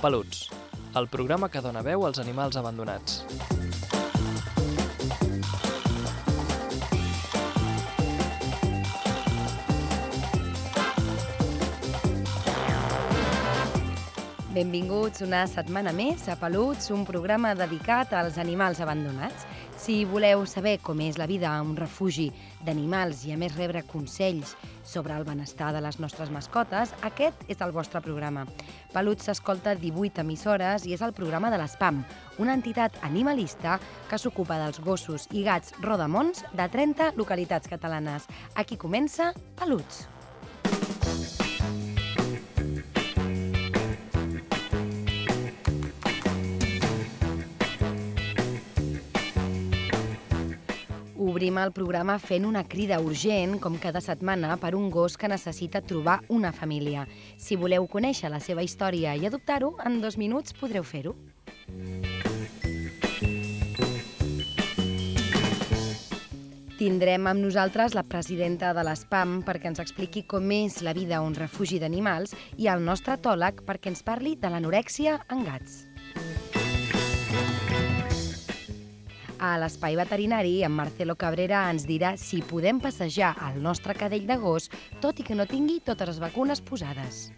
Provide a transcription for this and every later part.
Peluts, el programa que dona veu als animals abandonats. Benvinguts una setmana més a Peluts, un programa dedicat als animals abandonats. Si voleu saber com és la vida a un refugi d'animals i a més rebre consells sobre el benestar de les nostres mascotes, aquest és el vostre programa. Peluts s'escolta 18 emissores i és el programa de l'ESPAM, una entitat animalista que s'ocupa dels gossos i gats rodamons de 30 localitats catalanes. Aquí comença Peluts. Obrim el programa fent una crida urgent, com cada setmana, per un gos que necessita trobar una família. Si voleu conèixer la seva història i adoptar-ho, en dos minuts podreu fer-ho. Tindrem amb nosaltres la presidenta de l'ESPAM perquè ens expliqui com és la vida a un refugi d'animals i el nostre etòleg perquè ens parli de l'anorèxia en gats. A l'espai veterinari, en Marcelo Cabrera ens dirà si podem passejar el nostre cadell de gos, tot i que no tingui totes les vacunes posades.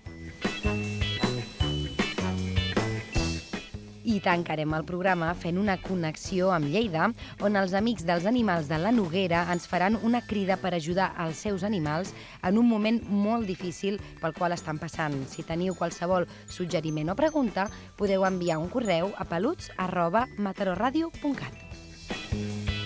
I tancarem el programa fent una connexió amb Lleida, on els amics dels animals de la Noguera ens faran una crida per ajudar els seus animals en un moment molt difícil pel qual estan passant. Si teniu qualsevol suggeriment o pregunta, podeu enviar un correu a peluts arroba matarorradio.cat. Thank you.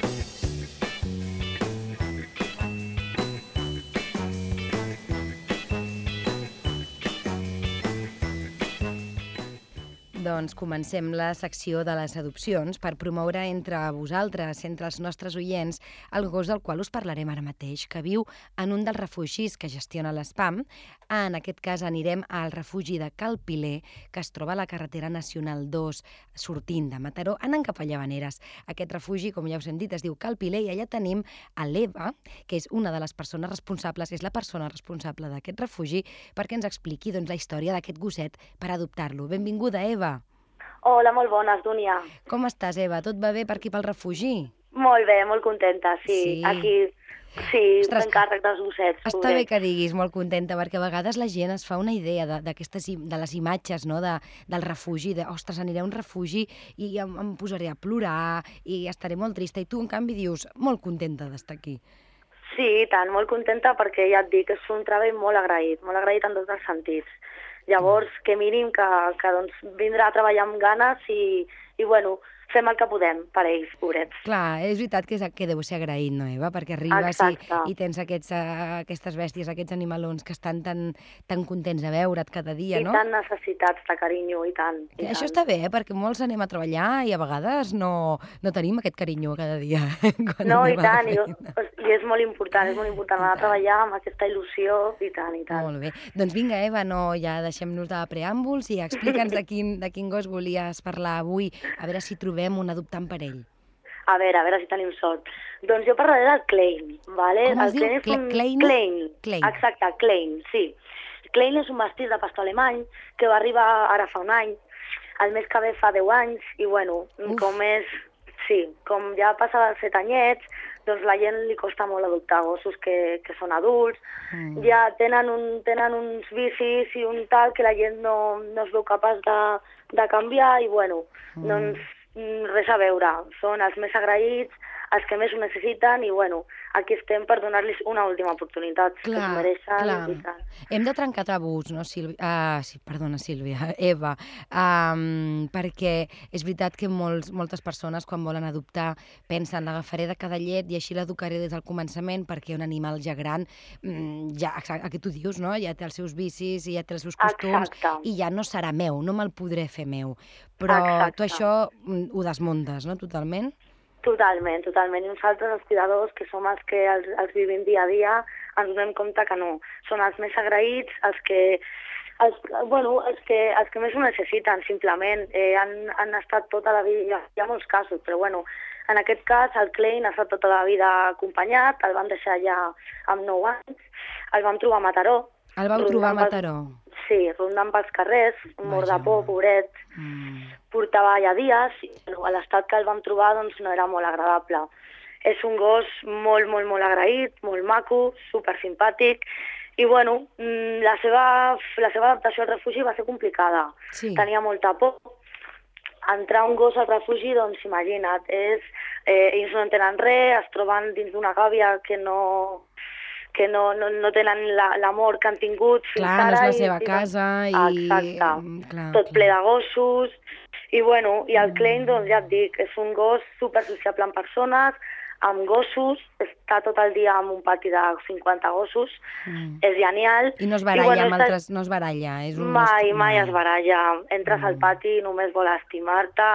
Doncs comencem la secció de les adopcions per promoure entre vosaltres, entre els nostres oients, el gos del qual us parlarem ara mateix, que viu en un dels refugis que gestiona l'ESPAM. En aquest cas anirem al refugi de Cal Piler, que es troba a la carretera nacional 2, sortint de Mataró, anant cap a Llavaneres. Aquest refugi, com ja us hem dit, es diu Cal Piler i allà tenim a l'Eva, que és una de les persones responsables, és la persona responsable d'aquest refugi, perquè ens expliqui doncs, la història d'aquest gosset per adoptar-lo. Benvinguda, Eva. Hola, molt bones, Dúnia. Com estàs, Eva? Tot va bé per aquí pel refugi? Molt bé, molt contenta, sí. Sí. Aquí, sí, Ostres, encàrrec dels gossets. Està pobrets. bé que diguis molt contenta, perquè a vegades la gent es fa una idea de- de les imatges no? de, del refugi, de, ostres, aniré a un refugi i em, em posaré a plorar i estaré molt trista. I tu, en canvi, dius, molt contenta d'estar aquí. Sí, i tant, molt contenta perquè ja et dic, és un treball molt agraït, molt agraït en tots els sentits. Llavors, que mínim que, que doncs, vindrà a treballar amb ganes i, i bueno, fem el que podem per ells, pobrets. Clar, és veritat que, és, que deu ser agraït, no, Eva? Perquè arribes i, Exacte. i tens aquests, uh, aquestes bèsties, aquests animalons que estan tan, tan contents de veure't cada dia, I no? tant necessitats de carinyo, i tant. I I Això tant. està bé, eh? perquè molts anem a treballar i a vegades no, no tenim aquest carinyo cada dia. quan No, i a tant, i, i és molt important, és molt important anar a treballar amb aquesta il·lusió, i tant, i tant. Molt bé. Doncs vinga, Eva, no, ja deixem-nos de preàmbuls i explica'ns de quin, de quin gos volies parlar avui, a veure si trobem un adoptant per ell. A veure, a veure si tenim sort. Doncs jo parlaré del Klein, vale? Com es el diu? Klein és un... Klein? Klein. Klein. Exacte, Klein, sí. Klein és un mastís de pastor alemany que va arribar ara fa un any, el mes que ve fa 10 anys, i bueno, Uf. com és... Sí, com ja passa dels 7 anyets, doncs la gent li costa molt adoptar gossos que, que són adults, Mm. ja tenen, un, tenen uns vicis i un tal que la gent no, no es veu capaç de, de canviar i bueno, Mm. doncs res a veure, són els més agraïts, els que més ho necessiten i bueno, aquí estem per donar-los una última oportunitat, que Clar, mereixen clar. i tant. Hem de trencar tabús, no, Sílvia? Ah, sí, perdona, Sílvia, Eva, um, perquè és veritat que molts, moltes persones quan volen adoptar pensen l'agafaré de cada llet i així l'educaré des del començament perquè un animal ja gran, mm, ja, exacte, que tu dius, no? ja té els seus vicis i ja té els seus costums Exacte. i ja no serà meu, no me'l podré fer meu. Però Exacte. tu això mm, ho desmuntes, no?, totalment? Totalment, totalment. I nosaltres, els cuidadors, que som els que els, els vivim dia a dia, ens donem compte que no. Són els més agraïts, els que els, bueno, els que, els que més ho necessiten, simplement. Eh, han, han estat tota la vida, hi ha, hi ha molts casos, però bueno, en aquest cas el Klein ha estat tota la vida acompanyat, el van deixar ja amb 9 anys, el vam trobar a Mataró. El vau trobar a Mataró. Sí, rondant pels carrers, mort de por, pobret, Mm. portava ja dies i bueno, l'estat que el vam trobar doncs, no era molt agradable. És un gos molt, molt, molt agraït, molt maco, super simpàtic, i bueno, mm, la seva, la seva adaptació al refugi va ser complicada. Sí. Tenia molta por. Entrar un gos al refugi, doncs imagina't, és, eh, ells no entenen res, es troben dins d'una gàbia que no que no, no, no tenen la- l'amor que han tingut fins Clar, no ara. és la seva i, casa i... Exacte. Mm, Clar, tot ple clar. de gossos, i bueno, i el Klein, doncs ja et dic, és un gos super sociable amb persones, amb gossos, està tot el dia en un pati de 50 gossos, Mm. és genial. I no es baralla bueno, amb altres... No es baralla, és un... Mai, gos- mai es baralla. Entres al Mm. pati i només vol estimar-te,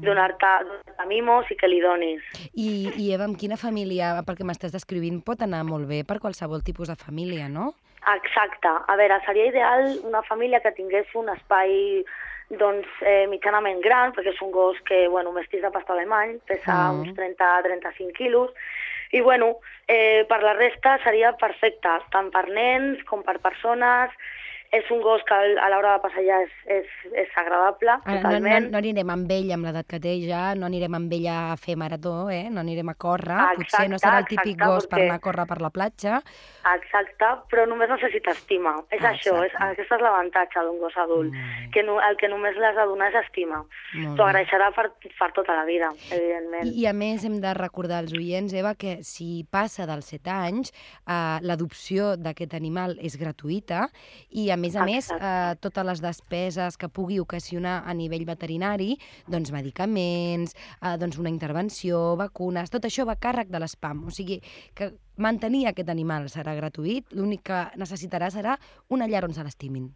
donar-te donar mimos i que li donis. I, I Eva, amb quina família, perquè m'estàs descrivint, pot anar molt bé per qualsevol tipus de família, no? Exacte. A veure, seria ideal una família que tingués un espai doncs, eh, mitjanament gran, perquè és un gos que, bueno, mestís de pastor alemany, pesa Ah. uns 30-35 quilos, i, bueno, eh, per la resta seria perfecte, tant per nens com per persones. És un gos que a l'hora de passejar és, és, és agradable, Ara, no, no, totalment. no anirem amb ell, amb l'edat que té ja, no anirem amb ell a fer marató, eh? no anirem a córrer, potser no Exacte, serà el típic exacte, gos per perquè- anar a córrer per la platja. Exacte, però només necessita estima. És Ah, això, és, exacte. aquest és l'avantatge d'un gos adult, bé. que no, el que només ha de donar és estima. T'ho agraeixerà per, per tota la vida, evidentment. I, I a més hem de recordar als oients, Eva, que si passa dels 7 anys, eh, l'adopció d'aquest animal és gratuïta i a més a més Exacte. eh, totes les despeses que pugui ocasionar a nivell veterinari, doncs medicaments, eh, doncs una intervenció, vacunes, tot això va càrrec de l'espam. O sigui que mantenir aquest animal serà gratuït, l'únic que necessitarà serà una llar on se l'estimin.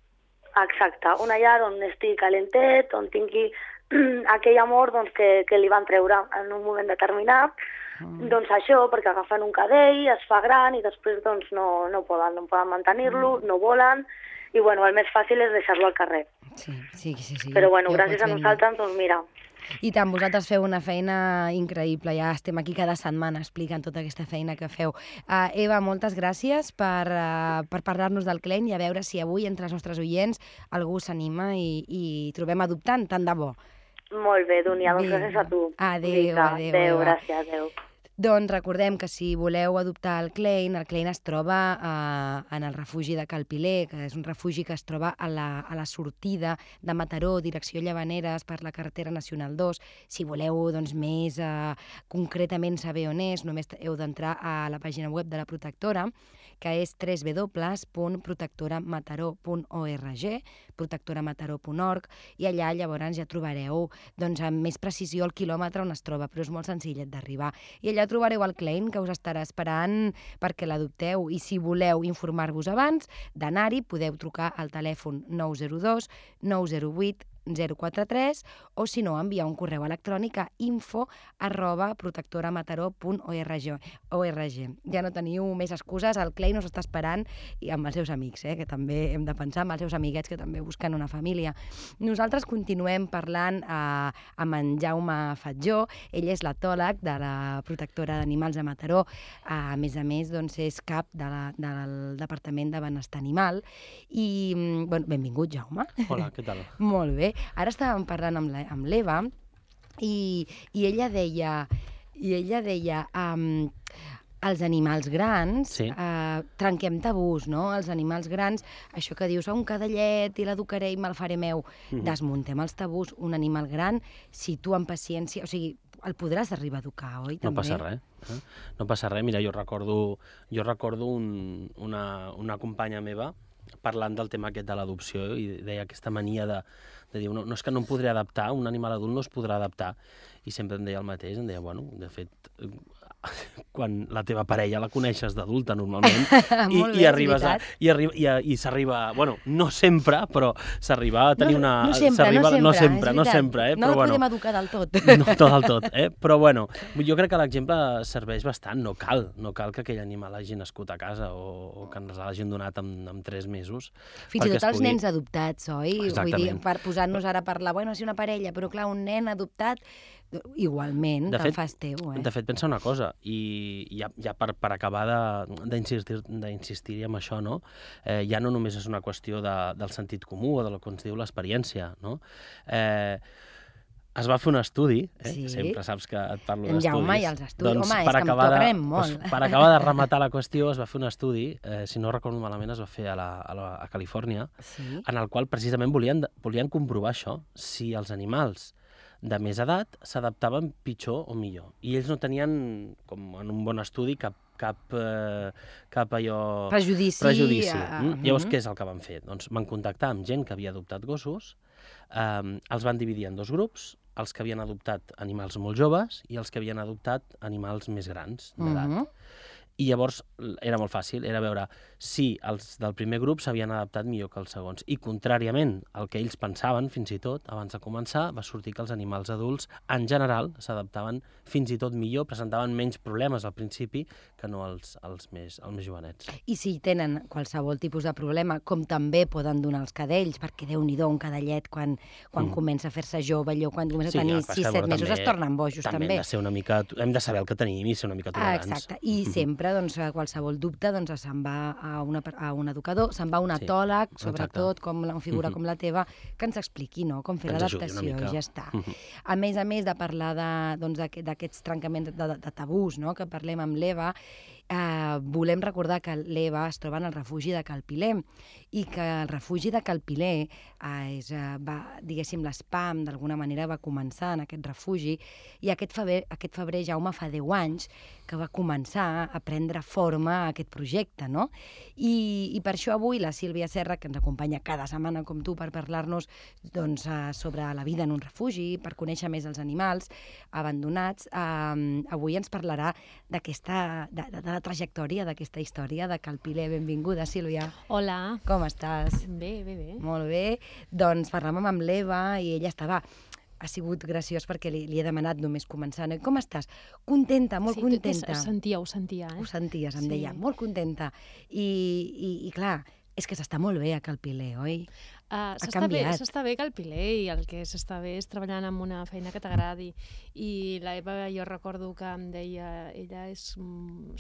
Exacte, una llar on estigui calentet, on tingui aquell amor doncs, que, que li van treure en un moment determinat. Mm. Doncs això, perquè agafen un cadell, es fa gran i després doncs, no, no poden, no poden mantenir-lo, Mm. no volen, i bueno, el més fàcil és deixar-lo al carrer. Sí, sí, sí. sí Però bueno, ja gràcies a nosaltres, doncs mira, I tant, vosaltres feu una feina increïble, ja estem aquí cada setmana explicant tota aquesta feina que feu. Uh, Eva, moltes gràcies per, uh, per parlar-nos del Clen i a veure si avui entre els nostres oients algú s'anima i, i trobem adoptant, tant de bo. molt bé, Dunia, doncs gràcies a tu. Adéu, Vinga, adéu, Adéu, Eva. gràcies, adéu. Doncs recordem que si voleu adoptar el Klein, el Klein es troba eh, en el refugi de Calpiler, que és un refugi que es troba a la, a la sortida de Mataró, direcció Llavaneres, per la carretera Nacional 2. Si voleu doncs, més eh, concretament saber on és, només heu d'entrar a la pàgina web de la protectora, que és www.protectoramataró.org, protectoramataró.org, i allà llavors ja trobareu doncs, amb més precisió el quilòmetre on es troba, però és molt senzillet d'arribar. I allà trobareu el Klein, que us estarà esperant perquè l'adopteu. I si voleu informar-vos abans d'anar-hi, podeu trucar al telèfon 902 908 043 o si no enviar un correu electrònic a info arroba protectoramataró.org ORG. Ja no teniu més excuses, el Klein us està esperant i amb els seus amics, eh, que també hem de pensar amb els seus amiguets que també busquen una família. Nosaltres continuem parlant eh, amb en Jaume Fatjó, ell és l'etòleg de la protectora d'animals de Mataró, a més a més doncs, és cap de la, del Departament de Benestar Animal i, mm, bueno, benvingut Jaume. Hola, què tal? Molt bé. Ara estàvem parlant amb l'Eva i, i ella deia, i ella deia um, els animals grans, Sí. eh, trenquem tabús, no? Els animals grans, això que dius, oh, un cadallet i l'educaré i me'l faré meu. Mhm. Desmuntem els tabús. Un animal gran, si tu amb paciència... O sigui, el podràs arribar a educar, oi? No també? passa res. Eh? No passa res. Mira, jo recordo, jo recordo un, una, una companya meva parlant del tema aquest de l'adopció i deia aquesta mania de, de dir no, no és que no em podré adaptar, un animal adult no es podrà adaptar. I sempre em deia el mateix, em deia, bueno, de fet, quan la teva parella la coneixes d'adulta normalment i, bé, i arribes a, i, arri i, a- i s'arriba, bueno, no sempre, però s'arriba a tenir no, una... No sempre, s'arriba- no sempre, no sempre, no sempre, eh? No però bueno. podem educar del tot. No tot del tot, eh? Però bueno, jo crec que l'exemple serveix bastant, no cal, no cal que aquell animal hagi nascut a casa o, o que ens l'hagin donat amb, amb tres mesos. Fins i tot els pugui- nens adoptats, oi? Vull dir, Exactament. per posar-nos ara a parlar, bueno, si una parella, però clar, un nen adoptat igualment, De fas teu, eh? De fet, pensa una cosa, i ja, ja per, per acabar de- d'insistir en això, no? Eh, ja no només és una qüestió de, del sentit comú o de lo que ens diu l'experiència, no? Eh, es va fer un estudi, eh? Sí. sempre saps que et parlo d'estudis. Jaume i els estudis. Doncs, Home, és per que acabar de- molt. Doncs, per acabar de rematar la qüestió, es va fer un estudi, eh, si no recordo malament, es va fer a, la, a, la, a Califòrnia, Sí. en el qual precisament volien, volien comprovar això, si els animals de més edat s'adaptaven pitjor o millor. I ells no tenien, com en un bon estudi, cap, cap, eh, cap allò... Prejudici. prejudici. eh, Mm? Llavors, mhm. què és el que van fer? Doncs van contactar amb gent que havia adoptat gossos, eh, els van dividir en dos grups, els que havien adoptat animals molt joves i els que havien adoptat animals més grans d'edat. Mhm. I llavors era molt fàcil, era veure si els del primer grup s'havien adaptat millor que els segons. I contràriament al que ells pensaven, fins i tot, abans de començar, va sortir que els animals adults, en general, s'adaptaven fins i tot millor, presentaven menys problemes al principi que no els, els, més, els més jovenets. I si tenen qualsevol tipus de problema, com també poden donar els cadells, perquè déu nhi un cadellet quan, quan Mm. comença a fer-se jove, allò quan comença Sí, a tenir el que passa que, 6-7 bueno, mesos també- es tornen bojos, També, també. hem de ser una mica... Hem de saber el que tenim i ser una mica Ah, tolerants. exacte. I Mhm. sempre, doncs, a qualsevol dubte, doncs, se'n va a, una, a un educador, se'n va a un Sí, etòleg, exacte. sobretot, com una figura Mhm. com la teva, que ens expliqui no? com fer l'adaptació, ja està. A més a més de parlar doncs, d'aquest- d'aquests trencaments de, de, de tabús no? que parlem amb l'Eva, eh, volem recordar que l'Eva es troba en el refugi de Calpiler i que el refugi de Calpiler eh, és, eh, va, diguéssim, l'espam d'alguna manera va començar en aquest refugi i aquest febrer, aquest febrer Jaume fa 10 anys que va començar a prendre forma a aquest projecte, no? I, i per això avui la Sílvia Serra, que ens acompanya cada setmana com tu per parlar-nos doncs, eh, sobre la vida en un refugi, per conèixer més els animals abandonats, eh, avui ens parlarà d'aquesta de, de, de la trajectòria d'aquesta història de Calpiler. Benvinguda, Sílvia. Hola. Com estàs? Bé, bé, bé. Molt bé. Doncs parlàvem amb l'Eva i ella estava ha sigut graciós perquè li, li he demanat només començant. Com estàs? Contenta, molt sí, contenta. Ho sentia, ho sentia, eh? Ho senties, em Sí. deia, molt contenta. I, i, i clar, és que s'està molt bé a Calpiler, oi? Uh, s'està bé, s'està bé que el Piler i el que s'està bé és treballant amb una feina que t'agradi. I la Eva, jo recordo que em deia, ella és,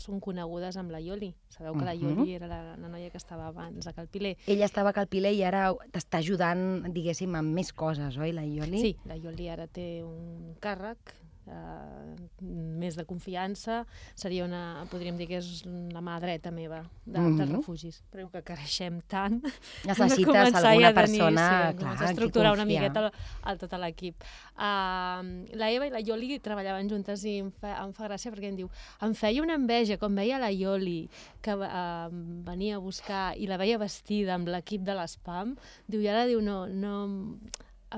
són conegudes amb la Ioli. Sabeu que la Mhm. Ioli era la, la noia que estava abans a Calpiler. Ella estava a Calpiler i ara t'està ajudant, diguéssim, amb més coses, oi, la Ioli? Sí, la Ioli ara té un càrrec eh, més de confiança, seria una, podríem dir que és la mà dreta meva de, Mhm. dels refugis, però que creixem tant Necessites alguna ja persona, sí, clar, estructurar una miqueta el, el, tot l'equip. Uh, la Eva i la Ioli treballaven juntes i em fa, em fa gràcia perquè em diu em feia una enveja quan veia la Ioli que uh, venia a buscar i la veia vestida amb l'equip de l'espam, diu, i ara diu, no, no,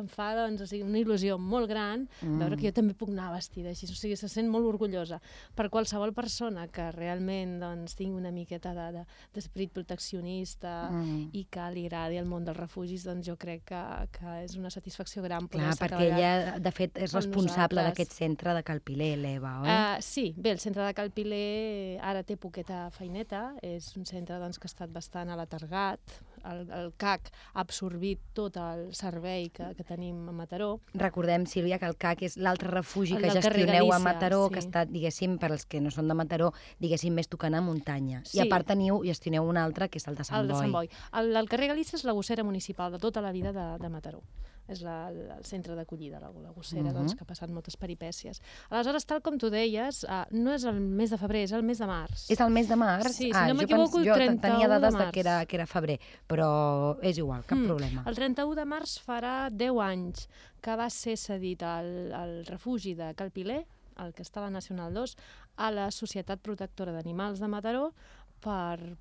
em fa doncs, o sigui, una il·lusió molt gran mm. veure que jo també puc anar vestida així, o sigui, se sent molt orgullosa. Per qualsevol persona que realment doncs, tingui una miqueta d'esperit de, d'esperit proteccionista Mm. i que li agradi el món dels refugis, doncs jo crec que, que és una satisfacció gran poder Clar, perquè ella, de fet, és responsable d'aquest centre de Calpiler, l'Eva, oi? Uh, sí, bé, el centre de Calpiler ara té poqueta feineta, és un centre doncs, que ha estat bastant alatargat, el, el CAC ha absorbit tot el servei que, que tenim a Mataró, Recordem, Sílvia, que el CAC és l'altre refugi El que gestioneu a Mataró, sí. que està, diguéssim, per als que no són de Mataró, diguéssim, més tocant a muntanya. I Sí. a part teniu, gestioneu un altre, que és el de Sant el de. Sant Boi. El, el carrer Galícia és la gossera municipal de tota la vida de, de Mataró. És la, el, centre d'acollida, la, la gossera, Mhm. doncs, que ha passat moltes peripècies. Aleshores, tal com tu deies, uh, no és el mes de febrer, és el mes de març. És el mes de març? Sí, si ah, no jo m'equivoco, el jo 31 tenia de dades de, març. que, era, que era febrer, però és igual, cap Mm, problema. El 31 de març farà 10 anys que va ser cedit al, al refugi de Calpiler, el que està a la Nacional 2, a la Societat Protectora d'Animals de Mataró per,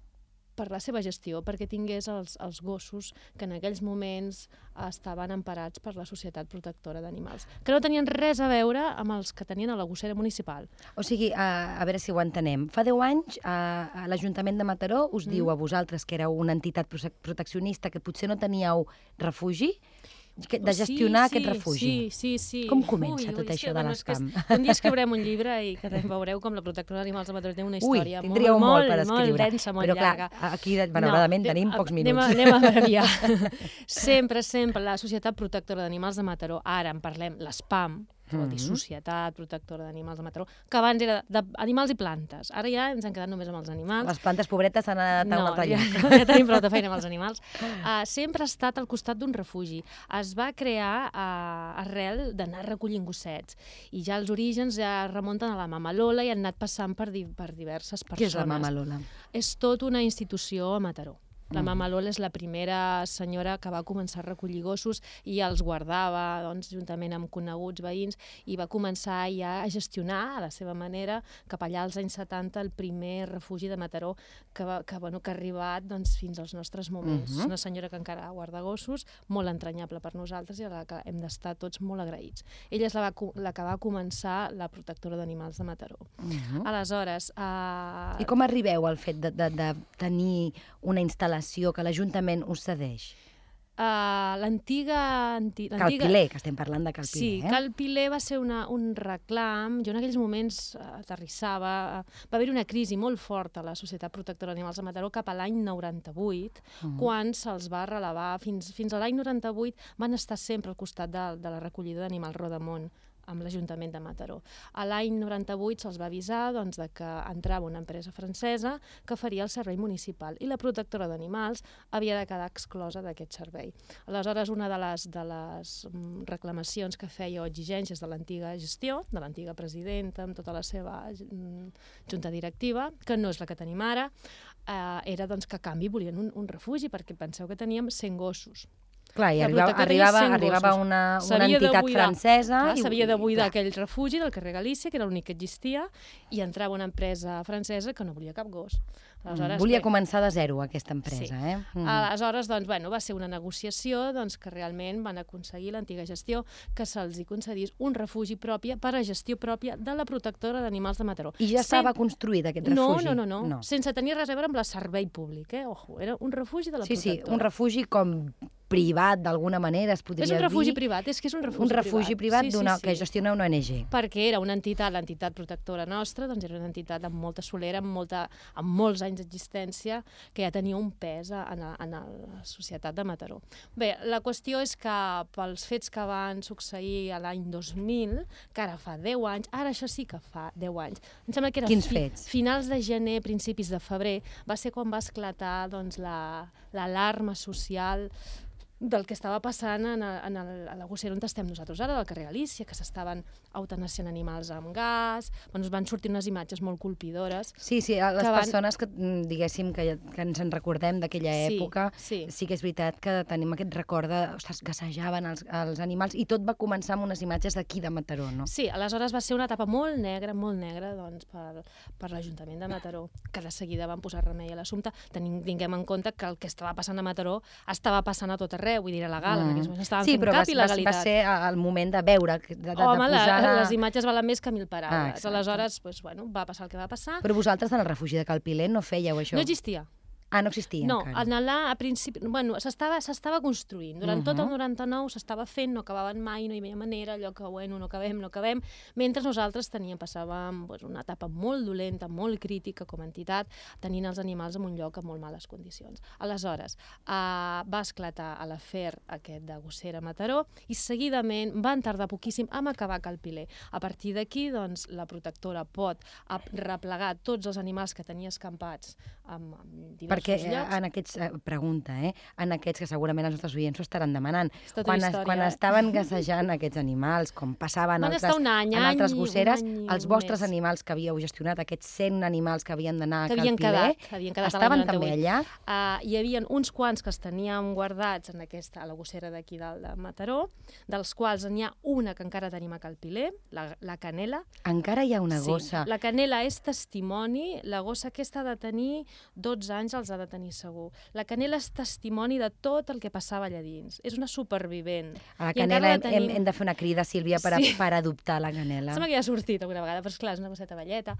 per la seva gestió, perquè tingués els, els gossos que en aquells moments estaven emparats per la Societat Protectora d'Animals, que no tenien res a veure amb els que tenien a la gossera municipal. O sigui, a, a veure si ho entenem. Fa 10 anys, a, a l'Ajuntament de Mataró us Mm. diu a vosaltres, que éreu una entitat prote- proteccionista, que potser no teníeu refugi, de gestionar sí, aquest refugi. Sí, sí, sí. Com comença Ui, tot ui, és això que, de bueno, és- l'espam? Un dia escriurem un llibre i que veureu com la protectora d'animals de Mataró té una Ui, història tindríeu molt, per escriure. molt densa, molt Però clar, llarga. aquí, malauradament, No, tenim anem- pocs Anem minuts. a, anem a abreviar. sempre, sempre, la Societat Protectora d'Animals de Mataró, ara en parlem, l'ESPAM, que vol dir Mhm. Societat Protectora d'Animals de Mataró, que abans era d'animals i plantes. Ara ja ens hem quedat només amb els animals. Les plantes pobretes s'han anat a un No, altre ja, lloc. ja tenim prou de feina amb els animals. Uh, sempre ha estat al costat d'un refugi. Es va crear uh, arrel d'anar recollint gossets. I ja els orígens ja remunten a la Mama Lola i han anat passant per, di per diverses persones. Què és la Mama Lola? És tot una institució a Mataró. La Mm. Mama Lola és la primera senyora que va començar a recollir gossos i els guardava doncs, juntament amb coneguts veïns i va començar ja a gestionar a la seva manera cap allà als anys 70 el primer refugi de Mataró que, va, que, bueno, que ha arribat doncs, fins als nostres moments. Mhm. És una senyora que encara guarda gossos, molt entranyable per nosaltres i a la que hem d'estar tots molt agraïts. Ella és la, va, la que va començar la protectora d'animals de Mataró. Uh -huh. Aleshores... Uh, I com arribeu al fet de, de, de tenir una instal·lació que l'Ajuntament us cedeix? Uh, l'antiga... Anti, l'antiga- Calpiler, que estem parlant de Calpiler, Sí, eh? Calpiler va ser una, un reclam. Jo en aquells moments eh, aterrissava... eh, Va haver una crisi molt forta a la Societat Protectora d'Animals de Mataró cap a l'any 98, Mhm. quan se'ls va relevar. Fins, fins a l'any 98 van estar sempre al costat de, de la recollida d'animals Rodamont amb l'Ajuntament de Mataró. A l'any 98 se'ls va avisar doncs, de que entrava una empresa francesa que faria el servei municipal i la protectora d'animals havia de quedar exclosa d'aquest servei. Aleshores, una de les, de les mm, reclamacions que feia o exigències de l'antiga gestió, de l'antiga presidenta, amb tota la seva mm, junta directiva, que no és la que tenim ara, eh, era doncs, que a canvi volien un, un refugi, perquè penseu que teníem 100 gossos. Clar, i arribava, arribava, 100 arribava gossos. una, una entitat buidar. francesa... Clar, i- S'havia de buidar aquell refugi del carrer Galícia, que era l'únic que existia, i entrava una empresa francesa que no volia cap gos. Aleshores, Volia bé, començar de zero, aquesta empresa, Sí. eh? Mhm. Aleshores, doncs, bueno, va ser una negociació doncs, que realment van aconseguir l'antiga gestió que se'ls hi concedís un refugi propi per a gestió pròpia de la protectora d'animals de Mataró. I ja estava construït aquest no, refugi? no, no, no, no. sense tenir res a veure amb la servei públic, eh? Ojo, era un refugi de la Sí, sí, protectora. un refugi com privat, d'alguna manera, es podria És dir. un refugi privat, és que és un refugi un refugi privat, Sí, sí, d'una sí. que gestiona una ONG. perquè era una entitat, l'entitat protectora nostra, doncs era una entitat amb molta solera, amb, molta, amb molts anys d'existència, que ja tenia un pes en, a, en la societat de Mataró. Bé, la qüestió és que pels fets que van succeir a l'any 2000, que ara fa 10 anys, ara això sí que fa 10 anys, em sembla que era Quins fets? finals de gener, principis de febrer, va ser quan va esclatar doncs, la- l'alarma social del que estava passant en, el, en el, a la gossera on estem nosaltres ara, del carrer Galícia, que s'estaven eutanasiant animals amb gas, bueno, ens van sortir unes imatges molt colpidores. Sí, sí, a les que van- persones que, mm, diguéssim, que, que ens en recordem d'aquella Sí, època, sí. sí que és veritat que tenim aquest record de, ostres, gassejaven els, els animals, i tot va començar amb unes imatges d'aquí de Mataró, no? Sí, aleshores va ser una etapa molt negra, molt negra, doncs, per, per l'Ajuntament de Mataró, que de seguida van posar remei a l'assumpte. Tinguem en compte que el que estava passant a Mataró estava passant a tot arreu, vull dir, era legal, mm. en aquells moments estaven sí, fent però va, cap va, va il·legalitat. ser el moment de veure, de, de, Home, de posar... la, les imatges valen més que mil Ah, paraules. exacte. Aleshores, doncs, bueno, va passar el que va passar. Però vosaltres en el refugi de Calpiler no fèieu això? No existia. Ah, no existia No, encara. en allà, a principi, bueno, s'estava construint. Durant tot el Mhm. 99 s'estava fent, no acabaven mai, no hi havia manera, allò que, bueno, no acabem, no acabem, mentre nosaltres teníem, passàvem doncs, una etapa molt dolenta, molt crítica com a entitat, tenint els animals en un lloc en molt males condicions. Aleshores, eh, va esclatar a l'afer aquest de Gossera Mataró i seguidament van tardar poquíssim en acabar Calpiler. A partir d'aquí, doncs, la protectora pot replegar tots els animals que tenia escampats en diversos Perquè eh, llocs. en aquests, eh, pregunta, eh, en aquests que segurament els nostres oients ho estaran demanant, tota quan, una es, història, quan eh? estaven gassejant aquests animals, com passaven Van altres, any, en altres gosseres, any els vostres animals que havíeu gestionat, aquests 100 animals que havien d'anar a Calpiler, quedat, havien quedat estaven també 98. allà? Uh, hi havia uns quants que els teníem guardats en aquesta, a la gossera d'aquí dalt de Mataró, dels quals n'hi ha una que encara tenim a Calpiler, la, la Canela. Encara hi ha una gossa. Sí, la Canela és testimoni, la gossa aquesta ha de tenir 12 anys, els ha de tenir segur. La Canela és testimoni de tot el que passava allà dins. És una supervivent. A la canela la hem, tenim. hem de fer una crida, Sílvia, per, a, Sí. per adoptar la canela. Sembla que ja ha sortit alguna vegada, però esclar, és una gosseta velleta.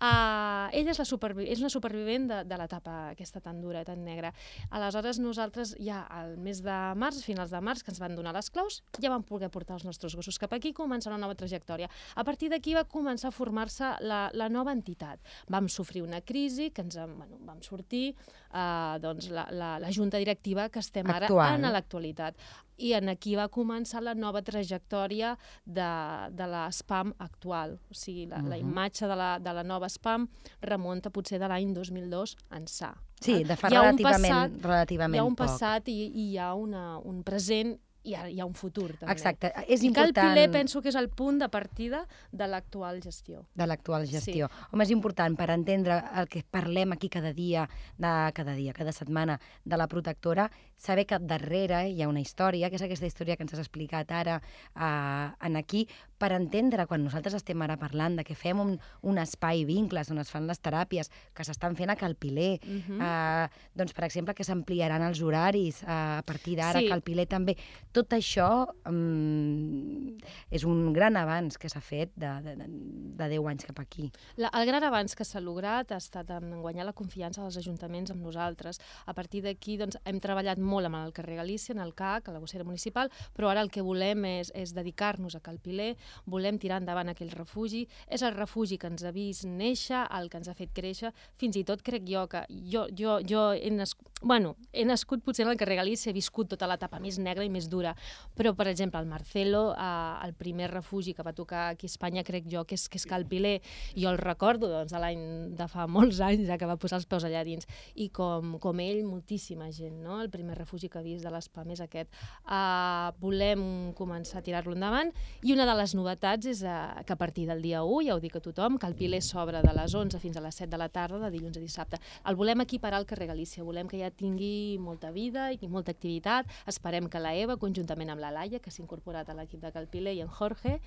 Uh, ella és, la supervi és una supervivent de, de l'etapa aquesta tan dura, tan negra. Aleshores, nosaltres ja al mes de març, finals de març, que ens van donar les claus, ja vam poder portar els nostres gossos cap aquí i començar una nova trajectòria. A partir d'aquí va començar a formar-se la, la nova entitat. Vam sofrir una crisi, que ens en- bueno, vam sortir, eh, doncs la, la, la junta directiva que estem ara Actual. en l'actualitat. I en aquí va començar la nova trajectòria de, de la spam actual. O sigui, la, la Mhm. imatge de la, de la nova spam remunta potser de l'any 2002 ençà. Sí, de fa Hi ha un relativament, passat- relativament Hi ha un poc. passat i, i hi ha una, un present hi ha, hi ha un futur, també. Exacte, és I Cal important Piler penso que és el punt de partida de l'actual gestió. de l'actual Sí. gestió. Home, és important per entendre el que parlem aquí cada dia, de, cada dia, cada setmana, de la protectora, saber que darrere hi ha una història, que és aquesta història que ens has explicat ara eh, en aquí, per entendre quan nosaltres estem ara parlant de que fem un, un espai vincles on es fan les teràpies que s'estan fent a Calpiler, Uh -huh. Uh, doncs, per exemple, que s'ampliaran els horaris uh, a partir d'ara, Sí. sí. que el Piler també. Tot això um, és un gran avanç que s'ha fet de, de, de, de 10 anys cap aquí. La, el gran avanç que s'ha lograt ha estat en guanyar la confiança dels ajuntaments amb nosaltres. A partir d'aquí doncs, hem treballat molt amb el carrer Galícia, en el CAC, a la bossera municipal, però ara el que volem és, és dedicar-nos a Calpiler, volem tirar endavant aquell refugi. És el refugi que ens ha vist néixer, el que ens ha fet créixer. Fins i tot crec jo que jo, jo, jo he, nascut, bueno, he nascut potser en el carrer Galícia, he viscut tota l'etapa més negra i més dura, però, per exemple, el Marcelo, eh, el primer refugi que va tocar aquí a Espanya, crec jo, que és, que és Calpiler, jo el recordo doncs, de l'any de fa molts anys, ja que va posar els peus allà dins, i com, com ell, moltíssima gent, no? El primer refugi que ha vist de l'ESPAM és aquest. Uh, volem començar a tirar-lo endavant, i una de les novetats és uh, que a partir del dia 1, ja ho dic a tothom, Calpiler s'obre de les 11 fins a les 7 de la tarda, de dilluns a dissabte. El volem equiparar al carrer Galícia, volem que ja tingui molta vida i molta activitat. Esperem que la Eva, conjuntament amb la Laia, que s'ha incorporat a l'equip de Calpiler, i en Jorge,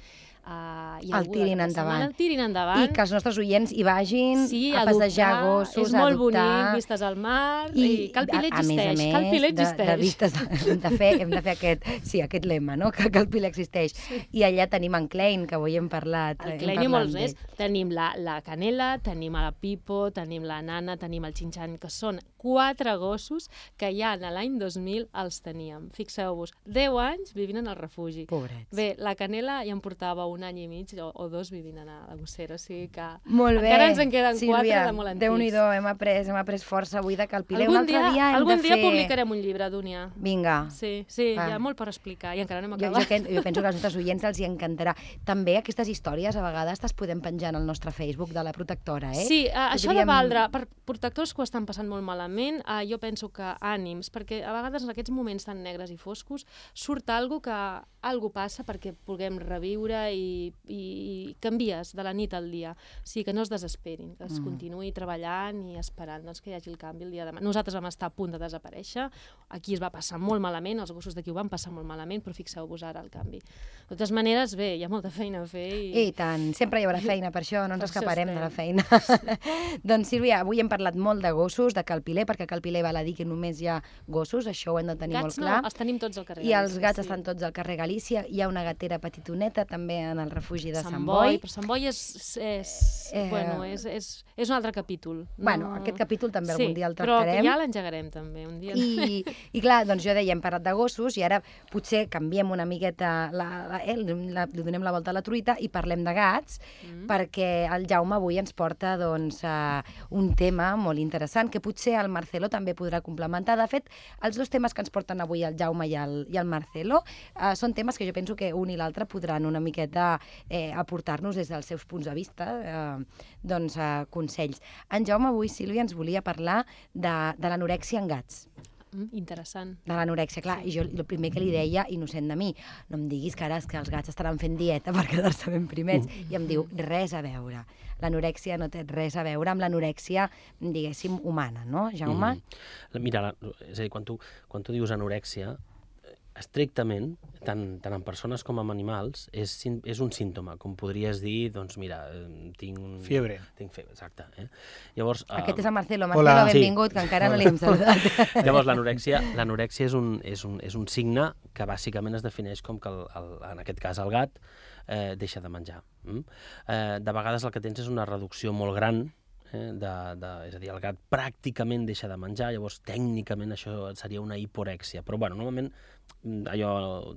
uh, i El tirin endavant. El tirin endavant. I que els nostres oients hi vagin sí, a passejar adoptar, gossos, és a molt adoptar... bonic, vistes al mar, i, i Calpiler a, a més a existeix, més, Calpiler de, existeix. de vistes, hem de fer, hem de fer aquest, sí, aquest lema, no? que Calpiler existeix. Sí. I allà tenim en Klein, que avui hem parlat. El Klein i molts més. Tenim la, la Canela, tenim la Pipo, tenim la Nana, tenim el Xinxan, que són quatre gossos que ja en l'any 2000 els teníem. Fixeu-vos, 10 anys vivint en el refugi. Pobrets. Bé, la Canela ja em portava un any i mig o, o dos vivint a la gossera, o sigui que Molt bé. encara ens en queden Sílvia, quatre de molt antics. Déu-n'hi-do, hem après, hem après força avui de Calpiler. algun un altre dia, dia, hem algun de dia fer... publicarem un llibre, Dúnia. Vinga. Sí, sí, Va. hi ha molt per explicar i encara no hem Jo, jo, acabat. que, jo penso que als nostres oients els hi També aquestes històries a vegades les podem penjar al nostre Facebook de la protectora, eh? Sí, uh, això de Podríem- valdre, per protectors que ho estan passant molt malament, uh, jo penso que ànims, perquè a vegades en aquests moments tan negres i foscos surt algo que algo passa perquè puguem reviure i, i, i canvies de la nit al dia. O sigui, que no es desesperin, que es Mm. continuï treballant i esperant doncs, que hi hagi el canvi el dia de demà. Nosaltres vam estar a punt de desaparèixer, aquí es va passar molt malament, els gossos d'aquí ho van passar molt malament, però fixeu-vos ara el canvi. De totes maneres, bé, hi ha molta feina a fer i... I tant, sempre hi haurà feina per això, no ens escaparem de la feina. doncs Sílvia, avui hem parlat molt de gossos, de Calpiler, perquè Calpiler val a dir que només hi ha gossos, això ho hem de tenir Gats molt clar. no, els tenim tots al carrer I els gats sí. estan tots al carrer Galícia. Hi ha una gatera petitoneta també en el refugi de Sant, Sant Boi. Boi, però Sant Boi és, és, Eh, bueno, és, és, és un altre capítol. Bueno, aquest capítol també sí, algun dia el però tractarem. ja l'engegarem també, un dia. I, I clar, doncs jo deia, hem parlat de gossos i ara potser canviem una miqueta, la, la, eh, la, li donem la volta a la truita i parlem de gats, Mm. perquè el Jaume avui ens porta doncs, uh, un tema molt interessant que potser el Marcelo també podrà complementar. De fet, els dos temes que ens porten avui el Jaume i el, i el Marcelo uh, són temes que jo penso que un i l'altre podran una miqueta eh, aportar-nos des dels seus punts de vista eh, doncs, uh, consells. En Jaume avui, Sílvia, ens volia parlar de, de l'anorèxia en gats Mm, interessant. de l'anorèxia, clar, i jo el primer que li deia, innocent de mi, no em diguis que ara és que els gats estaran fent dieta per quedar-se ben primets, i em diu, res a veure. L'anorèxia no té res a veure amb l'anorèxia, diguéssim, humana, no, Jaume? Mm. Mira, la, és a dir, quan tu, quan tu dius anorèxia, estrictament, tant, tant en persones com en animals, és, és un símptoma, com podries dir, doncs mira, tinc... Fiebre. Tinc febre, exacte. Eh? Llavors, eh, Aquest és el Marcelo. Hola. Marcelo, Sí. benvingut, que encara no li hem saludat. Llavors, l'anorèxia és, un, és, un, és un signe que bàsicament es defineix com que, el, el, en aquest cas, el gat eh, deixa de menjar. Mm? Eh, de vegades el que tens és una reducció molt gran eh, de, de, és a dir, el gat pràcticament deixa de menjar, llavors tècnicament això seria una hiporèxia, però bueno, normalment allò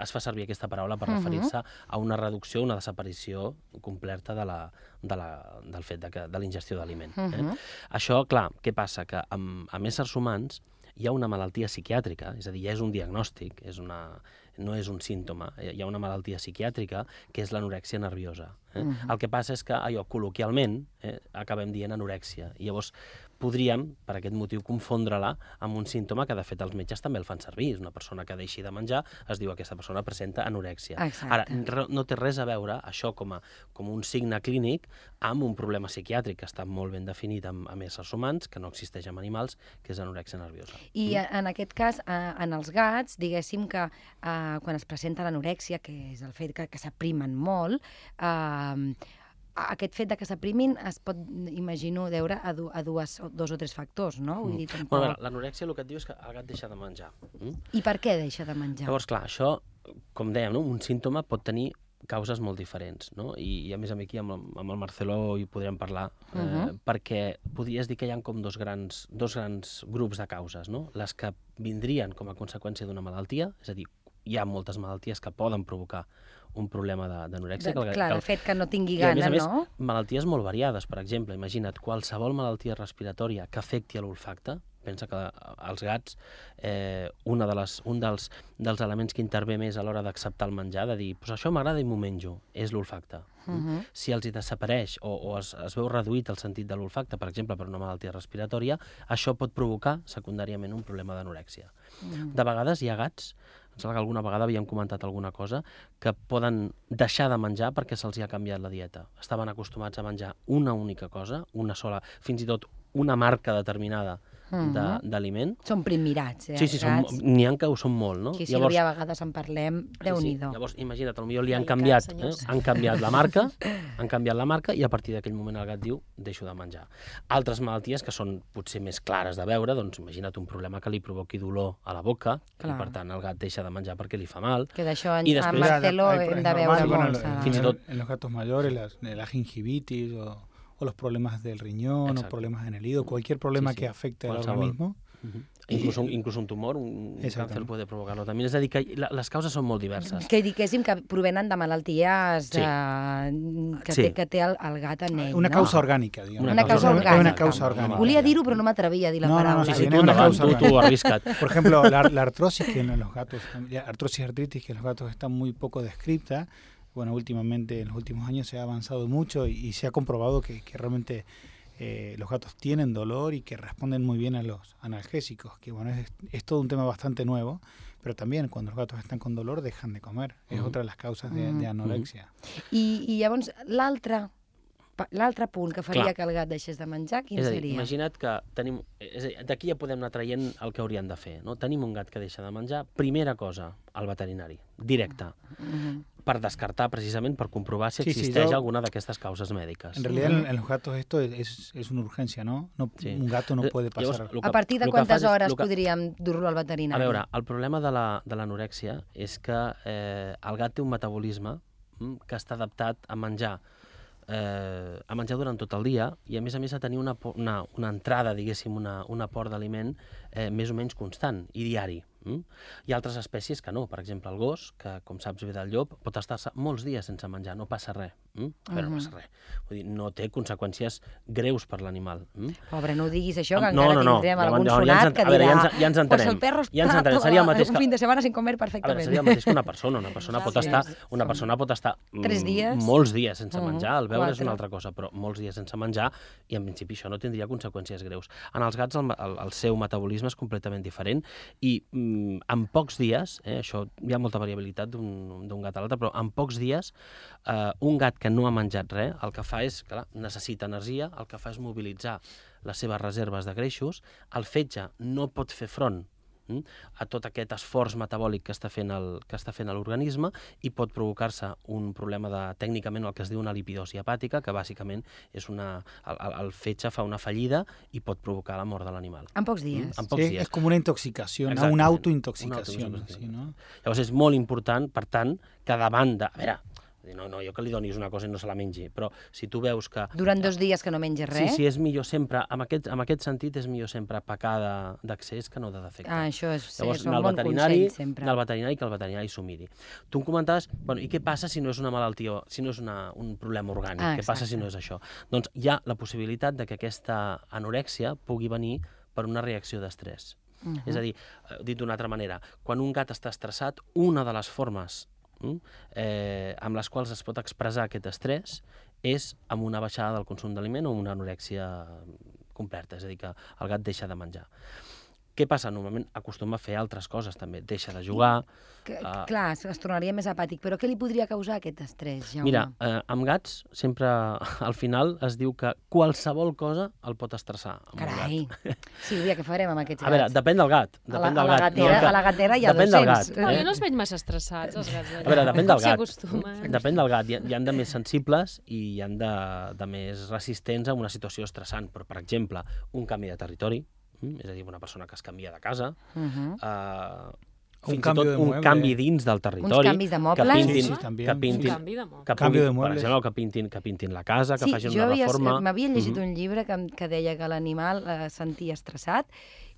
es fa servir aquesta paraula per Mhm. referir-se a una reducció, una desaparició completa de la, de la, del fet de, que, de l'ingestió d'aliment. eh? Mhm. Això, clar, què passa? Que amb, amb éssers humans hi ha una malaltia psiquiàtrica, és a dir, ja és un diagnòstic, és una, no és un símptoma, hi ha una malaltia psiquiàtrica que és l'anorèxia nerviosa. Eh? Mhm. El que passa és que allò, col·loquialment, eh, acabem dient anorèxia, i llavors podríem, per aquest motiu, confondre-la amb un símptoma que, de fet, els metges també el fan servir. És una persona que deixi de menjar, es diu que aquesta persona presenta anorèxia. Exacte. Ara, no té res a veure això com a, com un signe clínic amb un problema psiquiàtric que està molt ben definit amb, amb éssers humans, que no existeix amb animals, que és anorèxia nerviosa. I eh, en aquest cas, eh, en els gats, diguéssim que eh, quan es presenta l'anorèxia, que és el fet que, que s'aprimen molt, eh, aquest fet de que s'aprimin es pot, imagino, deure a, du a dues, o dos o tres factors, no? Vull dir, tampoc... Bueno, a veure, l'anorèxia el que et diu és que el gat deixa de menjar. Mm? I per què deixa de menjar? Llavors, clar, això, com dèiem, no? un símptoma pot tenir causes molt diferents, no? I, i a més a mi aquí amb, el- amb el Marcelo hi podríem parlar, eh, Mhm. perquè podries dir que hi ha com dos grans, dos grans grups de causes, no? Les que vindrien com a conseqüència d'una malaltia, és a dir, hi ha moltes malalties que poden provocar un problema d'anorèxia. que clar, que el fet que no tingui i a gana, més a més, no? malalties molt variades, per exemple, imagina't, qualsevol malaltia respiratòria que afecti a l'olfacte, pensa que eh, els gats, eh, una de les, un dels, dels elements que intervé més a l'hora d'acceptar el menjar, de dir, pues això m'agrada i m'ho menjo, és l'olfacte. Mhm. Si els hi desapareix o, o es, es veu reduït el sentit de l'olfacte, per exemple, per una malaltia respiratòria, això pot provocar secundàriament un problema d'anorèxia. Mhm. De vegades hi ha gats, em sembla que alguna vegada havíem comentat alguna cosa, que poden deixar de menjar perquè se'ls ha canviat la dieta. Estaven acostumats a menjar una única cosa, una sola, fins i tot una marca determinada de- Mhm. d'aliment. Són primirats, eh, Sí, sí, n'hi ha que ho són molt, no? Aquí a Sílvia a vegades en parlem, déu nhi Sí, sí. Llavors, imagina't, potser li han canviat, eh? han canviat la marca, han canviat la marca i a partir d'aquell moment el gat diu deixo de menjar. Altres malalties que són potser més clares de veure, doncs imagina't un problema que li provoqui dolor a la boca Clar. i per tant el gat deixa de menjar perquè li fa mal. Que d'això en, I en després- Marcelo Hay- hem de veure bueno, molts. en- a- Fins i en, tot- en los gatos mayores, las- la gingivitis o, o los problemas del riñón Exacto. o problemas en el hígado, cualquier problema Sí, sí. que afecte al organismo. Incluso, un, incluso un tumor, un Exacte. càncer puede provocar-lo també. És a dir, que la, les causes són molt diverses. Que diguéssim que provenen de malalties Sí. eh, que, Sí. té, que té el, el gat en ell, Una no? causa orgánica, digamos. Una causa Es orgánica. Es una causa No, orgánica. Volia dir-ho, però no m'atrevia a dir la No, no, no, paraula. Sí, sí, sí, sí, tu una endavant, causa tu, tu arrisca't. Por ejemplo, la, la artrosis que en los gatos, la artrosis artritis que en los gatos está muy poco descrita. Bueno, últimamente, en los últimos años se ha avanzado mucho y, y se ha comprobado que, que realmente eh, los gatos tienen dolor y que responden muy bien a los analgésicos. Que bueno, es, es todo un tema bastante nuevo, pero también cuando los gatos están con dolor dejan de comer. Es Ujú. otra de las causas de, Ujú. de anorexia. I, I llavors, l'altre l'altre punt que faria Clar. que el gat deixés de menjar, quin és a dir, seria? imagina't que tenim... D'aquí ja podem anar traient el que haurien de fer. No? Tenim un gat que deixa de menjar. Primera cosa, al veterinari, directe, Mhm. Per descartar precisament, per comprovar si Sí, sí, existeix jo- alguna d'aquestes causes mèdiques. En realidad en, en los gatos esto es, es, es una urgencia, ¿no? no Sí. Un gato no Eh, puede llavors, pasar. lo A partir de que quantes hores que- podríem dur-lo al A veterinari? veure, el problema de la- de l'anorèxia és que eh, el gat té un metabolisme mm, que està adaptat a menjar eh, a menjar durant tot el dia i a més a més a tenir una, una, una entrada, diguéssim, una, un aport d'aliment eh, més o menys constant i diari. Mm? Hi ha altres espècies que no, per exemple el gos, que com saps ve del llop, pot estar-se molts dies sense menjar, no passa res. Mm? A veure, no Mhm. passa res. Vull dir, no té conseqüències greus per l'animal. Mm? Pobre, no diguis això, que Am- encara tindrem ja, algun ja, sonat ja ens, que a veure, dirà ja ens, ja ens pues entenem. el perro ja ens entenem. Seria el mateix un que, fin de setmana sin comer a veure, perfectament. seria el mateix que una persona. Una persona pot estar, una persona pot estar mm, Tres dies. molts dies sense Mhm, menjar. El beure és quatre. una altra cosa, però molts dies sense menjar i en principi això no tindria conseqüències greus. En els gats el, el, el seu metabolisme és completament diferent i mm, en pocs dies, eh, això hi ha molta variabilitat d'un gat a l'altre, però en pocs dies eh, un gat que no ha menjat res el que fa és, clar, necessita energia, el que fa és mobilitzar les seves reserves de greixos, el fetge no pot fer front mm, a tot aquest esforç metabòlic que està fent el, que està fent l'organisme i pot provocar-se un problema de, tècnicament, el que es diu una lipidosi hepàtica, que bàsicament és una, el, el, fetge fa una fallida i pot provocar la mort de l'animal. En pocs dies. En pocs Sí, dies. es como una intoxicación, ¿no? Una una autointoxicación. autointoxicación. ¿sí, no? Llavors és molt important, per tant, que davant de... A veure, no, no, jo que li donis una cosa i no se la mengi, però si tu veus que... Durant dos dies que no menges Sí, res? sí, és millor sempre, en aquest, en aquest sentit, és millor sempre pecar d'accés que no de defecte. Ah, això és, sí, Llavors, és un bon consell, sempre. anar al veterinari que el veterinari s'ho miri. Tu em comentaves, bueno, i què passa si no és una malaltia, si no és una, un problema orgànic? Ah, què passa si no és això? Doncs hi ha la possibilitat de que aquesta anorèxia pugui venir per una reacció d'estrès. Uh -huh. És a dir, eh, dit d'una altra manera, quan un gat està estressat, una de les formes eh, amb les quals es pot expressar aquest estrès és amb una baixada del consum d'aliment o una anorèxia completa, és a dir, que el gat deixa de menjar. Què passa? Normalment acostuma a fer altres coses també. Deixa de jugar... Que, Ah. clar, es, tornaria més apàtic, però què li podria causar aquest estrès, Jaume? Mira, eh, amb gats sempre al final es diu que qualsevol cosa el pot estressar. amb un Carai. gat. Sílvia, què farem amb aquests A veure, gats? depèn del gat. A la- Depèn a del la gat. gatera- No, que- a la gatera hi ha depèn del 200. gat. No, eh? jo no els veig massa estressats, els gats. A veure, depèn del gat. acostumen. Depèn del gat. Hi hi ha de més sensibles i hi han de, de més resistents a una situació estressant. Però, per exemple, un canvi de territori, és a dir, una persona que es canvia de casa, Uh -huh. eh, Un fins i canvi tot de un mueble. canvi dins del territori. canvis de que mobles. pintin, Sí, sí, també. que Un pintin, canvi de moble. que Canvi de per exemple, que pintin, que pintin la casa, que sí, facin jo una havia- reforma. m'havia llegit Mhm. un llibre que, que deia que l'animal eh, sentia estressat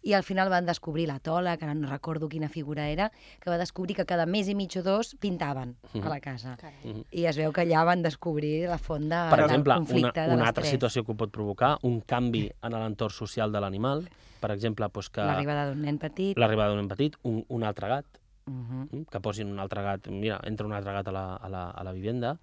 i al final van descobrir la tola, que ara no recordo quina figura era, que va descobrir que cada mes i mig o dos pintaven Mhm. a la casa. Carai. Mhm. I es veu que allà van descobrir la font de, Per del exemple, una, conflicte de una altra l'estrès. situació que pot provocar, un canvi en l'entorn social de l'animal, per exemple, doncs que L'arribada d'un nen petit. l'arribada d'un nen petit, un, un altre gat, Uh -huh. mm, que posin un altre gat, mira, entra un altre gat a la, a la, a la vivenda,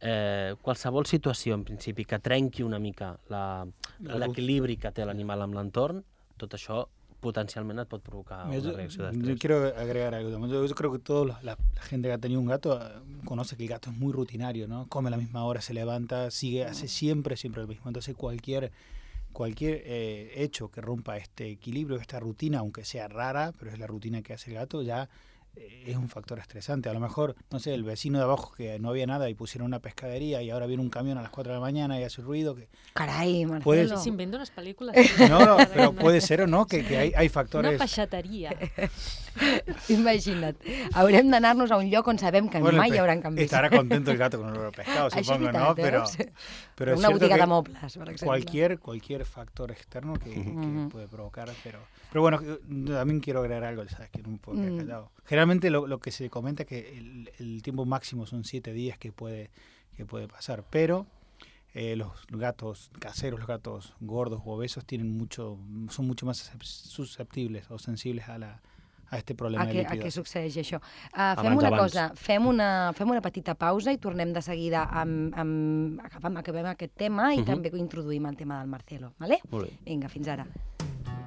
eh, qualsevol situació, en principi, que trenqui una mica la- La l'equilibri que té l'animal amb l'entorn, tot això potencialment et pot provocar una yo, reacció yo d'estrès. quiero agregar algo. Yo, yo creo que toda la, la gente que ha tenido un gato eh, conoce que el gato es muy rutinario, ¿no? Come a la misma hora, se levanta, sigue, hace siempre, siempre lo mismo. Entonces cualquier cualquier eh, hecho que rompa este equilibrio, esta rutina, aunque sea rara, pero es la rutina que hace el gato, ya eh, es un factor estresante. A lo mejor, no sé, el vecino de abajo que no había nada y pusieron una pescadería y ahora viene un camión a las 4 de la mañana y hace ruido, que Carai, Marcelo. Puedes- S'inventa unes pel·lícules. no, no, pero puede ser o no, que, que hay, hay Una factores... peixateria. Imagina't. Haurem d'anar-nos a un lloc on sabem que Bueno, mai el hi haurà canvis. Estará contento el gato con el pescado, supongo, veritat, ¿no? Pero, veus? Pero Una que de cualquier, cualquier factor externo que, puede provocar, pero, pero bueno, también quiero agregar algo, sabes que no me puedo quedar Mm. callado. Generalmente lo, lo que se comenta es que el, el tiempo máximo son siete días que puede, que puede pasar, pero eh, los gatos caseros, los gatos gordos o obesos tienen mucho, son mucho más susceptibles o sensibles a la a este problema a de què, a què succeeix això. Uh, fem Abans, una abans. cosa, fem una, fem una petita pausa i tornem de seguida amb... amb acabem, acabem aquest tema i Mhm. també introduïm el tema del Marcelo, vale? Vinga, fins ara.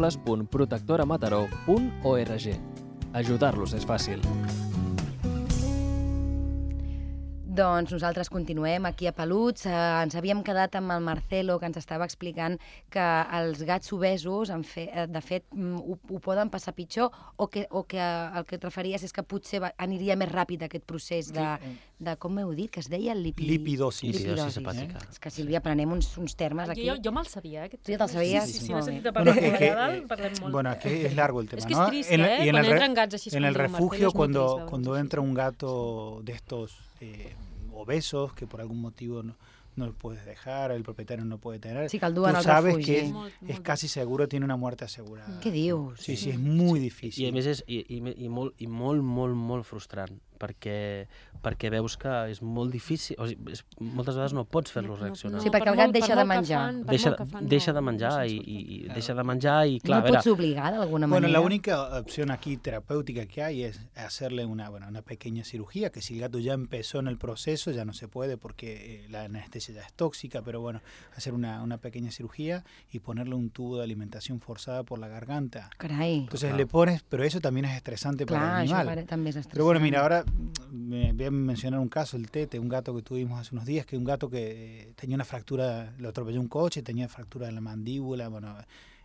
www.protectoramataró.org Ajudar-los és fàcil. Doncs nosaltres continuem aquí a Peluts. Eh, ens havíem quedat amb el Marcelo, que ens estava explicant que els gats obesos, en fe, eh, de fet, mm, ho, ho poden passar pitjor o que, o que eh, el que et referies és que potser va, aniria més ràpid aquest procés de, Sí, eh. de com heu dit, que es deia lipi... Lipidosis. Lipidosis Lipidosis. hepàtica. És que, Sílvia, aprenem uns, uns termes aquí. Jo, jo me'l sabia, eh? aquest Tu ja te'l sabies? Sí, sí, sí, Sí, molt sentit a Bueno, parlar de que, eh, parlem molt. Bueno, es que es largo el tema, Es que ¿no? es triste, en, ¿eh? y en el, entran gatos así, es en el refugio, cuando, entra un gato de estos eh, obesos que por algún motivo no, no lo puedes dejar, el propietario no puede tener, Sí, tú sabes que es, es casi seguro tiene una muerte asegurada. Què dius? Sí, sí, es muy difícil. a més és i, i, i, molt, i molt, molt, molt frustrant, perquè, perquè veus que és molt difícil, o sigui, és, moltes vegades no pots fer-los reaccionar. Sí, perquè per el gat deixa de menjar. fan- deixa, fan, deixa no, de no menjar se'ls i, i, i Claro. deixa de menjar i, clar, no a veure, pots obligar d'alguna Bueno, manera? la única opción aquí terapéutica que hay es hacerle una, bueno, una pequeña cirugía, que si el gato ya empezó en el proceso, ya no se puede porque eh, la anestesia ya es tóxica, pero bueno, hacer una, una pequeña cirugía y ponerle un tubo de alimentación forzada por la garganta. Carai, Entonces Claro. le pones, pero eso también es estresante para clar, el animal. pare- també és estressant. Pero bueno, mira, ahora me voy a mencionar un caso, el Tete, un gato que tuvimos hace unos días, que un gato que eh, tenía una fractura, lo atropelló un coche, tenía fractura en la mandíbula, bueno,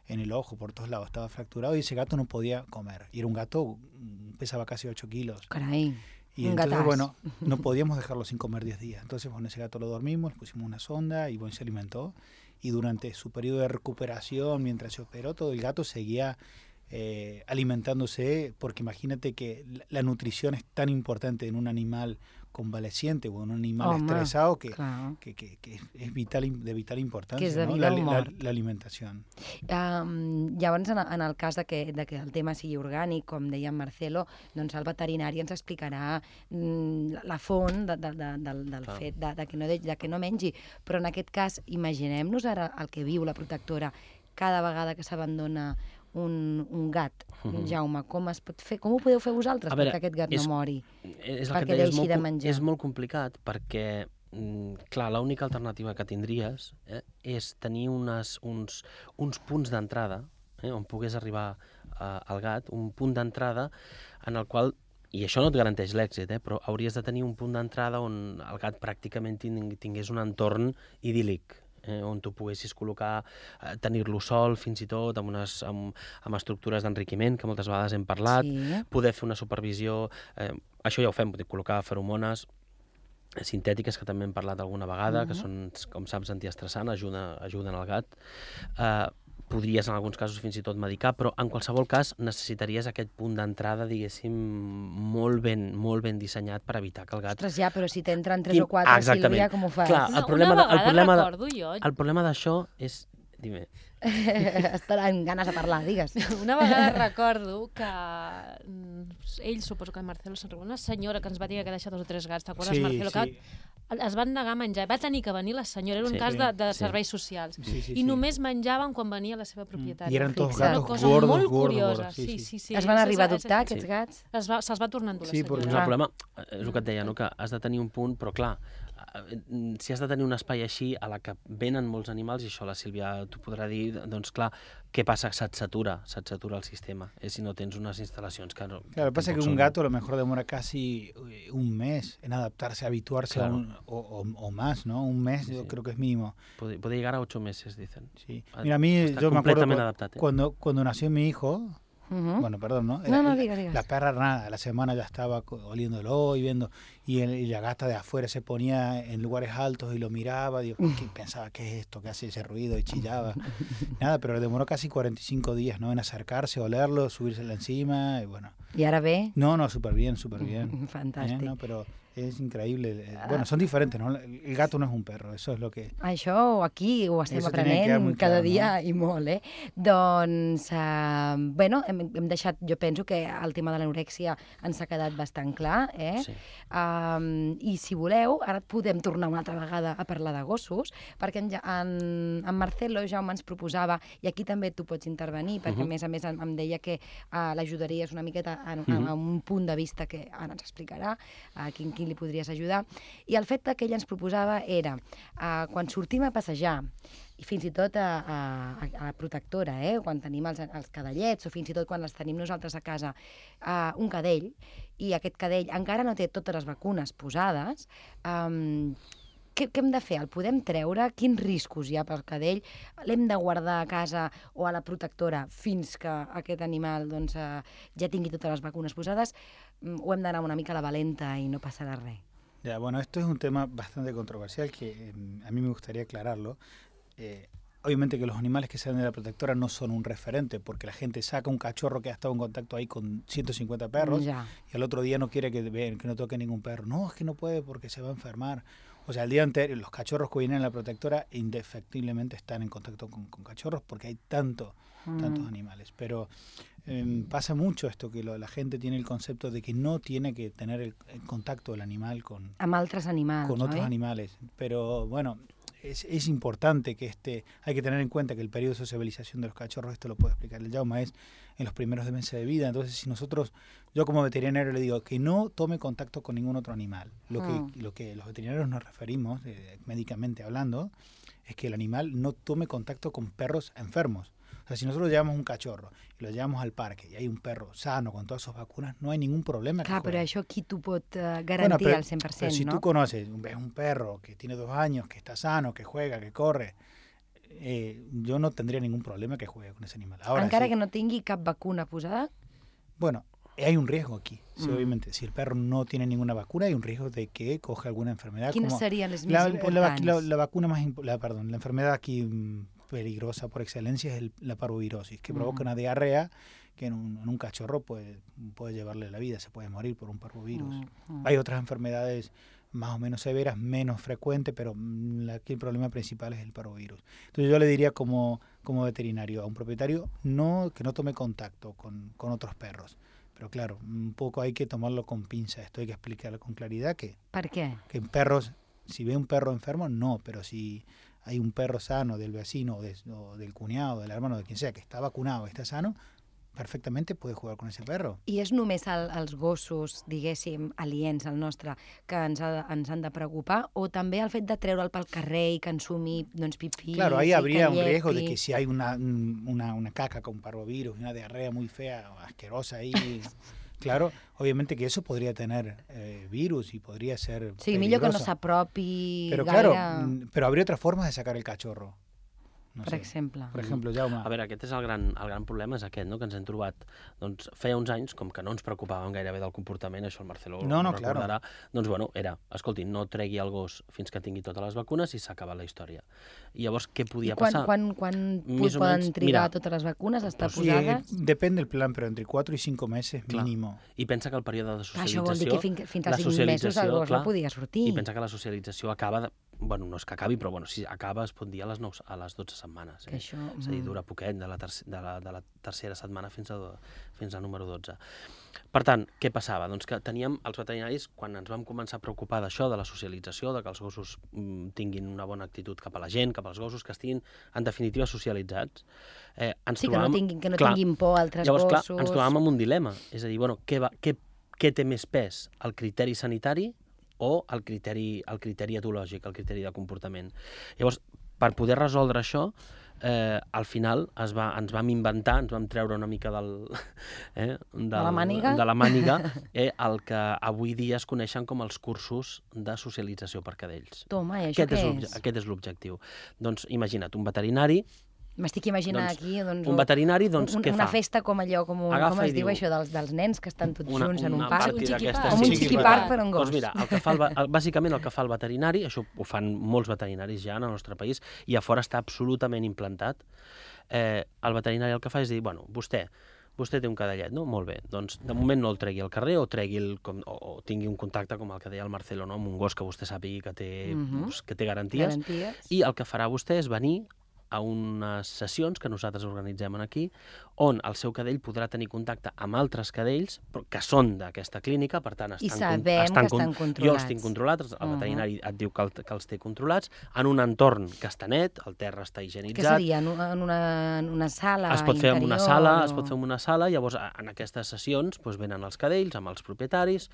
en el ojo, por todos lados, estaba fracturado y ese gato no podía comer. Y era un gato, mm, pesaba casi 8 kilos. Caray. Y entonces, bueno, no podíamos dejarlo sin comer 10 días. Entonces, bueno, ese gato lo dormimos, pusimos una sonda y bueno, se alimentó. Y durante su periodo de recuperación, mientras se operó, todo el gato seguía eh, alimentándose, porque imagínate que la, la nutrición es tan importante en un animal convaleciente o en un animal Home, estresado que, Clar. que, que- que es vital, de vital Que és de ¿no? vida la, o la- mort. la alimentación. Um, llavors, en, en el cas de que, de que el tema sigui orgànic, com deia en Marcelo, doncs el veterinari ens explicarà mm, la, la font de, de, de, del, del Clar. fet de, de, que no, de, de que no mengi. Però en aquest cas, imaginem-nos ara el que viu la protectora cada vegada que s'abandona un, un gat. Mhm. Jaume, com es pot fer? Com ho podeu fer vosaltres A veure, perquè aquest gat és- no mori? És Perquè que deia, és molt, de menjar. És molt complicat perquè, mm, clar, l'única alternativa que tindries eh, és tenir unes, uns, uns punts d'entrada eh, on pogués arribar eh, el gat, un punt d'entrada en el qual i això no et garanteix l'èxit, eh, però hauries de tenir un punt d'entrada on el gat pràcticament ting- tingués un entorn idíl·lic, eh, on tu poguessis col·locar, eh, tenir-lo sol fins i tot, amb, unes, amb, amb estructures d'enriquiment, que moltes vegades hem parlat, Sí. poder fer una supervisió... Eh, això ja ho fem, dir, col·locar feromones sintètiques, que també hem parlat alguna vegada, que són, com saps, antiestressant, ajuda, ajuden al gat. Eh, podries en alguns casos fins i tot medicar, però en qualsevol cas necessitaries aquest punt d'entrada, diguéssim, molt ben, molt ben dissenyat per evitar que el gat... Ostres, ja, però si t'entren tres Quin- o quatre, Ah, exactament. Sílvia, com ho fas? Clar, el No, problema una de- el problema de- El problema d'això és... Dime. Estaran ganes de parlar, digues. Una vegada recordo que mm, ell, suposo que Marcelo se'n recorda, una senyora que ens va dir que deixa dos o tres gats, t'acordes, Marcelo? Que es van negar a menjar, va tenir que venir la senyora, era un Sí. cas de, de Sí. serveis socials. Sí, sí, I sí. només menjaven quan venia la seva propietària. I eren tots gatos Una cosa gordos, molt gordos, curiosa, gordos. sí, sí, sí. Es van És- arribar a és- adoptar, és- aquests gats? Es va, se'ls va tornar a endur Sí, la perquè Doncs senyora. el problema eh, és el que et deia, no? que has de tenir un punt, però clar, si has de tenir un espai així a la que venen molts animals, i això la Sílvia t'ho podrà dir, doncs clar, què passa? Se't satura, se't satura el sistema, eh, si no tens unes instal·lacions que no... Claro, pasa que un són- gato a lo mejor demora casi eh, un mes en adaptarse, habituarse a un, o, o- o más, ¿no? Un mes yo Sí. creo que es mínimo. Puede, puede llegar a ocho meses, dicen. Sí. Ah, Mira, a mí está yo me acuerdo adaptado, ¿eh? cuando, cuando nació mi hijo, Bueno, perdón, ¿no? No, no, la, diga, diga. la perra nada, a la semana ya estaba oliéndolo y viendo, y, el- y la gata de afuera se ponía en lugares altos y lo miraba, digo, ¿qué pensaba qué es esto? ¿Qué hace ese ruido? Y chillaba. Nada, pero demoró casi 45 días, ¿no? En acercarse, olerlo, subírsela encima, y bueno. I ara bé? No, no, súper bien, súper bien. Fantàstic. Eh, no, pero es increïble. eh, Bueno, son diferentes, ¿no? El gato no es un perro, eso es lo que... Això aquí ho estem Eso que aprenent muy cada claro, dia i molt, eh? Doncs, uh, bueno, hem, hem deixat, jo penso que el tema de l'anorèxia ens ha quedat bastant clar, eh? Sí. Um, I si voleu, ara podem tornar una altra vegada a parlar de gossos, perquè en, en, en Marcelo Jaume ens proposava, i aquí també tu pots intervenir, perquè Mhm. a més a més em, em deia que uh, l'ajudaries una miqueta a, a, a un punt de vista que ara ens explicarà, a quin, quin li podries ajudar. I el fet que ell ens proposava era, uh, quan sortim a passejar, i fins i tot a, a, a la protectora, eh? quan tenim els, els cadellets o fins i tot quan els tenim nosaltres a casa, uh, un cadell, i aquest cadell encara no té totes les vacunes posades, um, què, què hem de fer? El podem treure? Quins riscos hi ha pel cadell? L'hem de guardar a casa o a la protectora fins que aquest animal doncs, uh, ja tingui totes les vacunes posades? Mm, O hem d'anar una mica a la valenta i no passarà res? Ya, bueno, esto es un tema bastante controversial que eh, a mí me gustaría aclararlo. Eh, obviamente que los animales que salen de la protectora no son un referente, porque la gente saca un cachorro que ha estado en contacto ahí con 150 perros y al otro día no quiere que que no toque ningún perro. No, es que no puede porque se va a enfermar. O sea, el día anterior, los cachorros que vienen en la protectora indefectiblemente están en contacto con, con cachorros porque hay tanto, tantos Mm. animales. Pero pasa mucho esto, que lo- la gente tiene el concepto de que no tiene que tener el, el contacto del animal con, Amb altres animals, con otros oi? animales. Pero bueno, es, es importante que este, hay que tener en cuenta que el periodo de sociabilización de los cachorros, esto lo puede explicar el Jauma, es en los primeros meses de vida. Entonces, si nosotros, yo como veterinario le digo que no tome contacto con ningún otro animal. Lo, que, lo que los veterinarios nos referimos, eh, médicamente hablando, es que el animal no tome contacto con perros enfermos. O sea, si nosotros llevamos un cachorro y lo llevamos al parque y hay un perro sano con todas sus vacunas, no hay ningún problema. Clar, que però juegue. això qui t'ho pot uh, Bueno, garantir pero- al 100%, pero si no? tú conoces, ves un perro que tiene dos años, que está sano, que juega, que corre, eh, yo no tendría ningún problema que juegue con ese animal. Ahora, Encara sí, que no tingui cap vacuna posada, bueno, hay un riesgo aquí. Sí, Mm. obviamente, si el perro no tiene ninguna vacuna, hay un riesgo de que coja alguna enfermedad. quines como serien les més la, la, importants? la- la vacuna más, perdón, la enfermedad aquí mm, peligrosa por excelencia es el- la parvovirosis, que provoca una diarrea que en un, en un cachorro puede, puede llevarle la vida, se puede morir por un parvovirus. Hay otras enfermedades más o menos severas, menos frecuentes, pero mm, aquí el problema principal es el parvovirus. Entonces yo le diría como, como veterinario a un propietario no que no tome contacto con, con otros perros. Pero claro, un poco hay que tomarlo con pinza. Esto hay que explicarlo con claridad que, Per què? que en perros, si ve un perro enfermo, no, pero si hay un perro sano del vecino o, de- o del cuñado, del hermano, de quien sea, que está vacunado, está sano, perfectamente puede jugar con ese perro. I és només el, els gossos, diguéssim, aliens al nostre, que ens, ha, ens han de preocupar, o també el fet de treure'l pel carrer i que ensumi doncs, pipí Claro, ahí habría un riesgo de que si hay una, una, una caca con parvovirus, una diarrea muy fea, asquerosa ahí, claro, obviamente que eso podría tener eh, virus y podría ser O sigui, millor que no peligroso. s'apropi Pero claro, mm, pero habría otras formas de sacar el cachorro. No per sé. exemple. Por ejemplo, Jaume, A veure, aquest és el gran, el gran problema, és aquest, no? que ens hem trobat. Doncs feia uns anys, com que no ens preocupàvem gairebé del comportament, això el Marcelo No, no, claro. recordarà, doncs bueno, era, escolti, no tregui el gos fins que tingui totes les vacunes i s'ha acabat la història. I llavors, què I podia quan, passar? quan, quan Més poden menys, trigar mira, totes les vacunes a estar sí, eh, posades? depende del plan, pero entre 4 y 5 meses Claro. mínimo. I pensa que el període de Clar, socialització... això vol dir que fins, fins la als 5 mesos el socialització, gos clar, no podia sortir. I pensa que la socialització acaba... De, bueno, no és que acabi, però bueno, si acaba es pot dir a les, 9, a les 12 setmanes. Eh? això, És a dir, mm. dura poquet, de la, de la, de la tercera setmana fins a, fins a número 12. Per tant, què passava? Doncs que teníem els veterinaris, quan ens vam començar a preocupar d'això, de la socialització, de que els gossos mm, tinguin una bona actitud cap a la gent, cap als gossos, que estiguin, en definitiva, socialitzats, eh, ens Sí, que no, trobàvem... tinguin, que no clar, tinguin por a altres Llavors, clar, gossos. ens trobàvem amb un dilema. És a dir, bueno, què, va, què, què té més pes? El criteri sanitari o el criteri, el criteri etològic, el criteri de comportament? Llavors, per poder resoldre això, eh, al final es va, ens vam inventar, ens vam treure una mica del, eh, del, la màniga? de la màniga eh, el que avui dia es coneixen com els cursos de socialització per cadells. Toma, i això Aquest és, què l'obje- és? aquest és l'objectiu. Doncs imagina't, un veterinari, M'estic imaginant doncs, aquí doncs, un veterinari, doncs, un, què una fa? festa com allò, com, un, Agafa com es diu això, dels, dels nens que estan tots una, junts en un una parc. Un d'aquestes chiqui Com un Sí, chiqui sí, parc per un gos. Doncs mira, el que fa el, bàsicament el que fa el veterinari, això ho fan molts veterinaris ja en el nostre país, i a fora està absolutament implantat, eh, el veterinari el que fa és dir, bueno, vostè, vostè té un cadellet, no? Molt bé, doncs de moment no el tregui al carrer o tregui el, com, o, o tingui un contacte com el que deia el Marcelo, no? amb un gos que vostè sàpigui que té, Mhm. doncs, que té garanties, Garanties. i el que farà vostè és venir a unes sessions que nosaltres organitzem aquí, on el seu cadell podrà tenir contacte amb altres cadells que són d'aquesta clínica, per tant, I estan, sabem con- estan, que con- estan Jo controlats. els tinc controlats, el veterinari et diu que, el, que els té controlats, en un entorn que està net, el terra està Què higienitzat, seria? En una, en una, en una sala es pot fer en una interior sala, o- es pot fer en una sala, llavors en aquestes sessions doncs, venen els cadells amb els propietaris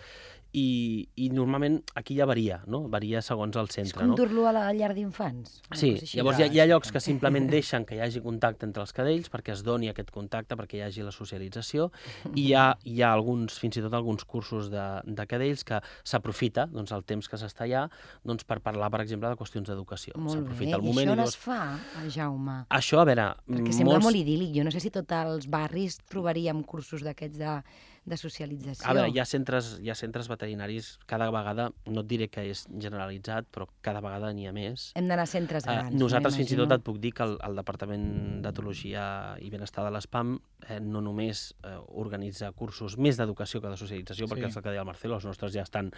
i, i normalment aquí ja varia, no? varia segons el És centre. com no? dur-lo a la llar d'infants? Sí, llavors hi ha, hi ha llocs que simplement deixen que hi hagi contacte entre els cadells perquè es doni aquest contacte, perquè hi hagi la socialització i hi ha, hi ha alguns, fins i tot alguns cursos de, de cadells que s'aprofita doncs, el temps que s'està allà doncs, per parlar, per exemple, de qüestions d'educació. S'aprofita el moment això i on llavors... es fa, eh, Jaume? Això, a veure, Perquè sembla molts... molt idíl·lic. Jo no sé si tots els barris trobaríem cursos d'aquests de, de socialització. A veure, hi ha, centres, hi ha centres veterinaris, cada vegada, no et diré que és generalitzat, però cada vegada n'hi ha més. Hem d'anar a centres Eh, grans. nosaltres no? fins i tot et puc dir que el, el Departament d'Etologia i Benestar de l'ESPAM eh, no només eh, organitza cursos més d'educació que de socialització, perquè Sí. és el que deia el Marcelo, els nostres ja estan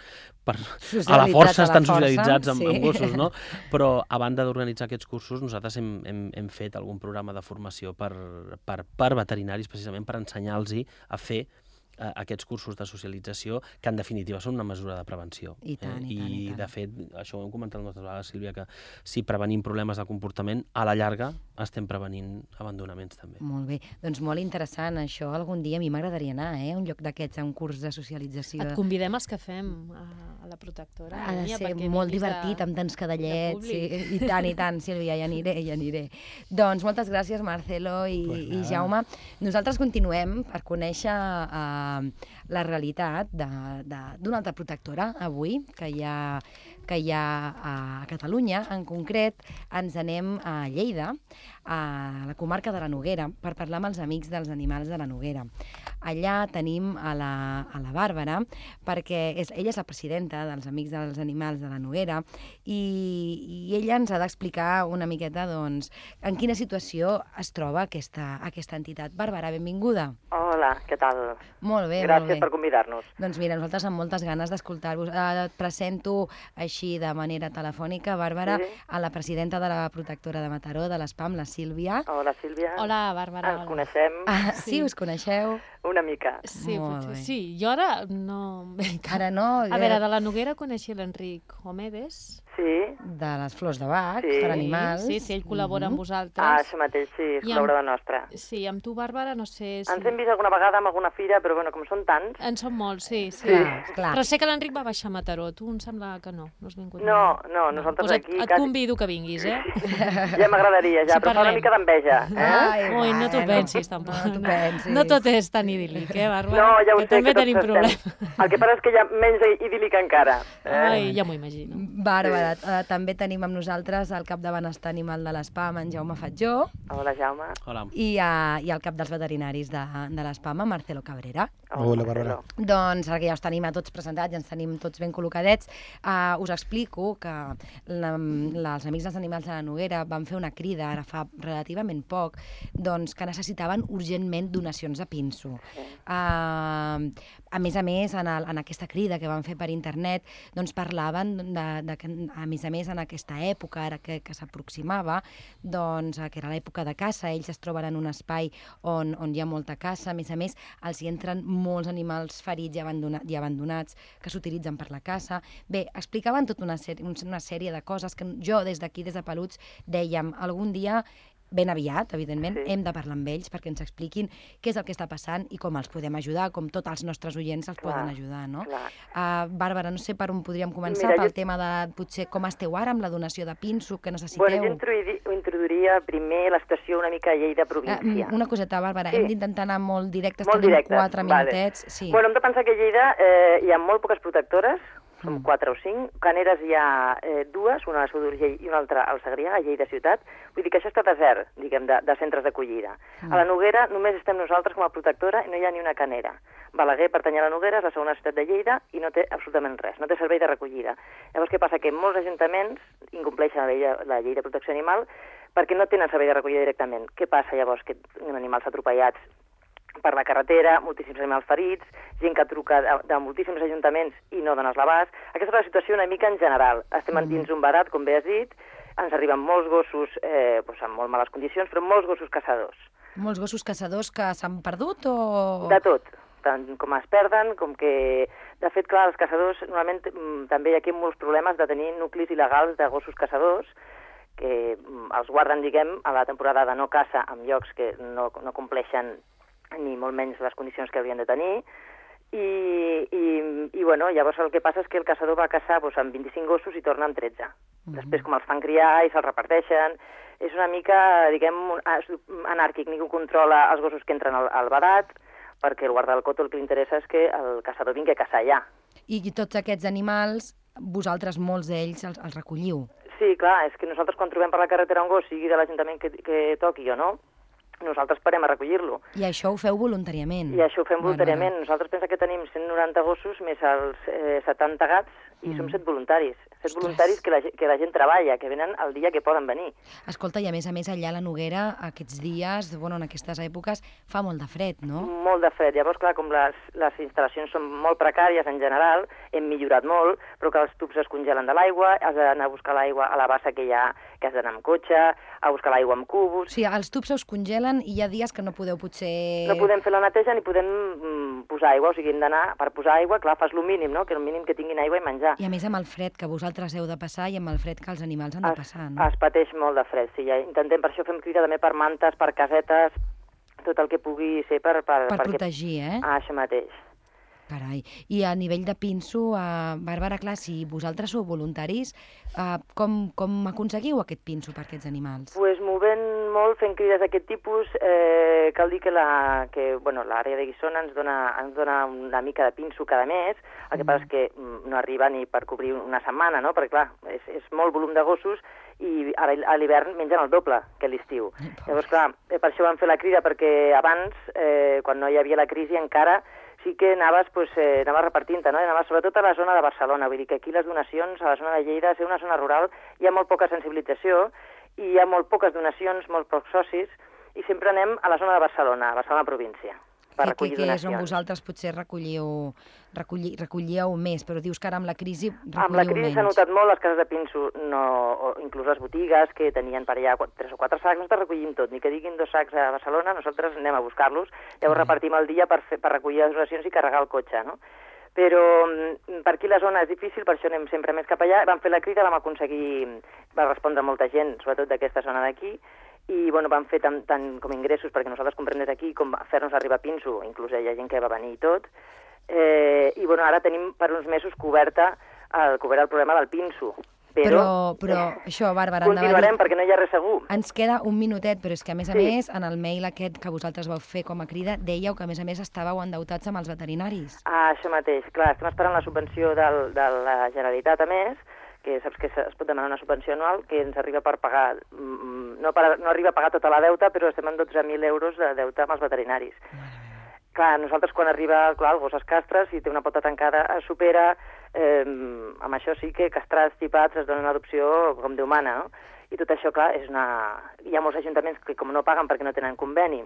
per, a la força, a la estan força, socialitzats amb, sí. amb gossos, no? Però a banda d'organitzar aquests cursos, nosaltres hem, hem, hem fet algun programa de formació per, per, per veterinaris, precisament per ensenyar-los a fer eh, aquests cursos de socialització, que en definitiva són una mesura de prevenció. I tant, eh? i tant, i tant. de fet, això ho hem comentat moltes vegades, Sílvia, que si prevenim problemes de comportament, a la llarga estem prevenint abandonaments també. Molt bé, doncs molt interessant això. Algun dia a mi m'agradaria anar eh, a un lloc d'aquests, a un curs de socialització. Et convidem els que fem a, a la protectora. Ha de ser molt divertit, de- amb tants cadallets. públic. I tant, i tant, Sílvia, ja aniré, ja aniré. Doncs moltes gràcies, Marcelo i, Pues i. Jaume. Nosaltres continuem per conèixer uh, la realitat d'una altra protectora avui, que hi ha que hi ha a Catalunya. En concret, ens anem a Lleida, a la comarca de la Noguera, per parlar amb els amics dels animals de la Noguera. Allà tenim a la, a la Bàrbara, perquè és, ella és la presidenta dels Amics dels Animals de la Noguera, i, i ella ens ha d'explicar una miqueta doncs, en quina situació es troba aquesta, aquesta entitat. Bàrbara, benvinguda. Hola, què tal? Molt bé, molt Gràcies bé. per convidar-nos. Doncs mira, nosaltres amb moltes ganes d'escoltar-vos. Eh, et presento així de manera telefònica, Bàrbara, Sí. a la presidenta de la protectora de Mataró, de l'ESPAM, la Sílvia. Hola, Sílvia. Hola, Bàrbara. Ens hola. coneixem Ah, sí, Sí. us coneixeu? Una mica. Sí, Molt potser bé. sí. Jo ara no... Bé, Ara no, A veure, de la Noguera coneixia l'Enric Homedes. Sí? de les flors de Bach, Sí. per animals. Sí, sí, ell col·labora amb Mhm. vosaltres. Ah, això mateix, sí, és I amb- col·laborador nostre. Sí, amb tu, Bàrbara, no sé si... Ens hem vist alguna vegada en alguna fira, però bueno, com són tants... En són molts, sí, sí. Clar, clar. Però sé que l'Enric va baixar a Mataró. Tu em sembla que no, no has vingut. No, mai. no, nosaltres doncs aquí Et, et quasi- convido que vinguis, eh? Ja m'agradaria, ja, Sí, però fa una parlem. mica d'enveja. Eh? Ai, Ui, no t'ho bueno, pensis, tampoc. No t'ho pensis. No tot és tan idíl·lic, eh, Bàrbara? No, ja ho que sé, també que tenim estem. problemes. El que passa és que hi ha menys idíl·lic encara. Eh? Ai, ja m'ho imagino. Bàrbara, eh, també tenim amb nosaltres el cap de benestar animal de l'ESPAM, en Jaume Fatjó, Hola, Jaume. Hola. i, uh, i el cap dels veterinaris de, de l'ESPAM, Marcelo Cabrera. Hola, Marcelo. Bàrbara. Doncs, ara que ja us tenim a tots presentats, ja ens tenim tots ben col·locadets, uh, us explico que la, la, els Amics dels Animals de la Noguera van fer una crida ara fa relativament poc, doncs, que necessitaven urgentment donacions de pinso. Uh, a més a més, en, el, en aquesta crida que van fer per internet, doncs parlaven de, de que, a més a més, en aquesta època, ara que, que s'aproximava, doncs, eh, que era l'època de caça, ells es troben en un espai on, on hi ha molta caça, a més a més, els hi entren molts animals ferits i, abandona, i abandonats que s'utilitzen per la caça. Bé, explicaven tota una, una sèrie de coses que jo, des d'aquí, des de Peluts, dèiem, algun dia ben aviat, evidentment, Sí. hem de parlar amb ells perquè ens expliquin què és el que està passant i com els podem ajudar, com tots els nostres oients els Clar, poden ajudar, no? clar. Uh, Bàrbara, no sé per on podríem començar, Mira, pel jo- tema de potser com esteu ara amb la donació de pinso que necessiteu. Bueno, jo introduiri- introduiria primer la situació una mica a Lleida província. una coseta, Bàrbara, Sí. hem d'intentar anar molt directes, Molt tenim directes, quatre vale. minutets. Sí. Bueno, hem de pensar que a Lleida eh, hi ha molt poques protectores, són Mm. quatre o cinc. Caneres hi ha eh, dues, una a d'Urgell i una altra al Segrià, a Lleida ciutat. Vull dir que això està desert, diguem, de, de centres d'acollida. Mm. A la Noguera només estem nosaltres com a protectora i no hi ha ni una canera. Balaguer pertany a la Noguera, és la segona ciutat de Lleida i no té absolutament res, no té servei de recollida. Llavors, què passa? Que molts ajuntaments incompleixen la llei, la llei de protecció animal perquè no tenen servei de recollida directament. Què passa llavors? Que animals atropellats per la carretera, moltíssims animals ferits, gent que truca de, de moltíssims ajuntaments i no dones l'abast. Aquesta és la situació una mica en general. Estem Mhm. dins un barat, com bé has dit, ens arriben molts gossos eh, doncs en molt males condicions, però molts gossos caçadors. Molts gossos caçadors que s'han perdut o... De tot, tant com es perden, com que... De fet, clar, els caçadors, normalment mm, també hi ha aquí molts problemes de tenir nuclis il·legals de gossos caçadors, que mm, els guarden, diguem, a la temporada de no caça en llocs que no, no compleixen ni molt menys les condicions que haurien de tenir, i, i, i bueno, llavors el que passa és que el caçador va caçar doncs, amb 25 gossos i torna amb 13. Després, com els fan criar i se'ls reparteixen, és una mica, diguem, anàrquic, ningú controla els gossos que entren al, al barat, perquè el guarda del coto el que li interessa és que el caçador vingui a caçar allà. I tots aquests animals, vosaltres, molts d'ells, els, els recolliu. Sí, clar, és que nosaltres quan trobem per la carretera un gos, sigui de l'Ajuntament que, que toqui o no, nosaltres parem a recollir-lo. I això ho feu voluntàriament. I això ho fem voluntàriament. Nosaltres pensem que tenim 190 gossos més els eh, 70 gats i Mm. som 7 voluntaris. Set Ostres. voluntaris que la, que la gent treballa, que venen el dia que poden venir. Escolta, i a més a més allà a la Noguera, aquests dies, bueno, en aquestes èpoques, fa molt de fred, no? Molt de fred. Llavors, clar, com les, les instal·lacions són molt precàries en general, hem millorat molt, però que els tubs es congelen de l'aigua, has d'anar a buscar l'aigua a la bassa que hi ha, que has d'anar amb cotxe, a buscar l'aigua amb O cubos... sigui, els tubs se us congelen i hi ha dies que no podeu potser... No podem fer la neteja ni podem mm, posar aigua, o sigui, hem d'anar per posar aigua, clar, fas el mínim, no? que el mínim que tinguin aigua i menjar. I a més amb el fred que vosaltres heu de passar i amb el fred que els animals han de es, passar, no? es pateix molt de fred, sí, ja intentem, per això fem crida també per mantes, per casetes, tot el que pugui ser per... Per, Per perquè... protegir, eh? Ah, això mateix. Carai. I a nivell de pinso, uh, Bàrbara, clar, si vosaltres sou voluntaris, uh, com, com aconseguiu aquest pinso per aquests animals? pues movent molt, fent crides d'aquest tipus, eh, cal dir que la- que, bueno, l'àrea de Guissona ens dona, ens dona una mica de pinso cada mes, el que passa és que mm, no arriba ni per cobrir una setmana, no? perquè clar, és, és molt volum de gossos i ara a l'hivern mengen el doble que l'estiu. Llavors, clar, eh, per això vam fer la crida, perquè abans, eh, quan no hi havia la crisi encara, sí que anaves, pues, eh, anaves repartint-te, no? I anaves sobretot a la zona de Barcelona, vull dir que aquí les donacions a la zona de Lleida, ser una zona rural, hi ha molt poca sensibilització i hi ha molt poques donacions, molt pocs socis, i sempre anem a la zona de Barcelona, a Barcelona província, per recollir que, que és on donacions. vosaltres potser recolliu, recolli, recollíeu més, però dius que ara amb la crisi recolliu Amb la crisi s'ha notat molt les cases de pinso, no, o inclús les botigues que tenien per allà tres o quatre sacs, nosaltres recollim tot, ni que diguin dos sacs a Barcelona, nosaltres anem a buscar-los, llavors repartim el dia per, fer, per recollir les donacions i carregar el cotxe, no? Però mm, per aquí la zona és difícil, per això anem sempre més cap allà. Vam fer la crida, vam aconseguir, va respondre molta gent, sobretot d'aquesta zona d'aquí, i bueno, vam fer tant, tant com ingressos, perquè nosaltres comprem des d'aquí, com fer-nos arribar pinso, inclús hi ha gent que va venir i tot, eh, i bueno, ara tenim per uns mesos coberta el, cobert el problema del pinso. Però, Però, però això, Bàrbara, continuarem dir, perquè no hi ha res segur. ens queda un minutet, però és que a més a Sí. més, en el mail aquest que vosaltres vau fer com a crida, dèieu que a més a més estàveu endeutats amb els veterinaris. Ah, això mateix, clar, estem esperant la subvenció del, de la Generalitat, a més, que saps que es pot demanar una subvenció anual que ens arriba per pagar, mm, no, per, no arriba a pagar tota la deuta, però estem en 12.000 euros de deute amb els veterinaris. Clar, nosaltres quan arriba clar, el gos es castra, si té una pota tancada es supera, eh, amb això sí que castrats, xipats, es donen adopció com Déu mana, no? I tot això, clar, és una... hi ha molts ajuntaments que com no paguen perquè no tenen conveni,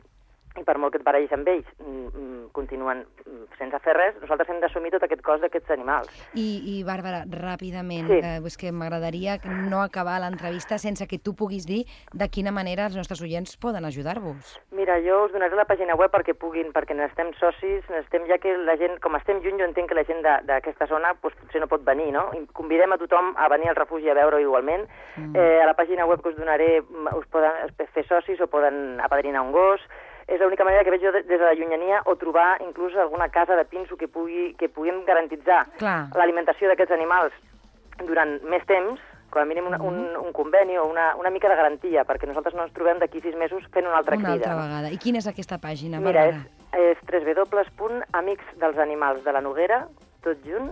i per molt que et barallis amb ells, mm, mm, continuen mm, sense fer res, nosaltres hem d'assumir tot aquest cost d'aquests animals. I, i Bàrbara, ràpidament, Sí. eh, és que m'agradaria no acabar l'entrevista sense que tu puguis dir de quina manera els nostres oients poden ajudar-vos. Mira, jo us donaré la pàgina web perquè puguin, perquè necessitem socis, necessitem, ja que la gent, com estem lluny, jo entenc que la gent d'aquesta zona doncs, potser no pot venir, no? I convidem a tothom a venir al refugi a veure igualment. Mm. Eh, a la pàgina web que us donaré us poden fer socis o poden apadrinar un gos. És l'única manera que veig jo de- des de la llunyania o trobar inclús alguna casa de pinso que, pugui, que puguem garantitzar l'alimentació d'aquests animals durant més temps, com a mínim una, un, un conveni o una, una mica de garantia, perquè nosaltres no ens trobem d'aquí sis mesos fent una altra Una crida. altra vegada. I quina és aquesta pàgina, Mira, Bàrbara? és, és www.amicsdelsanimals de la Noguera, tot junt,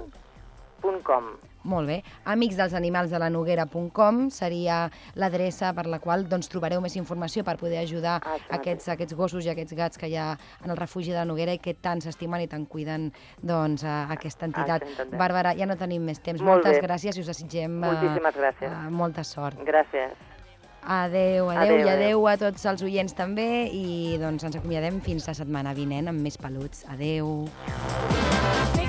.com. Molt bé. Amics dels animals de la Noguera.com seria l'adreça per la qual doncs, trobareu més informació per poder ajudar Ah, aquests, aquests gossos i aquests gats que hi ha en el refugi de la Noguera i que tant s'estimen i tant cuiden doncs, a aquesta entitat. intentem. Bàrbara, ja no tenim més temps. Molt Moltes bé. gràcies i us desitgem eh, Moltíssimes gràcies. eh, molta sort. Gràcies. Adeu, adeu, Adéu, i adeu a tots els oients també i doncs ens acomiadem fins la setmana vinent amb més peluts. Adeu. Think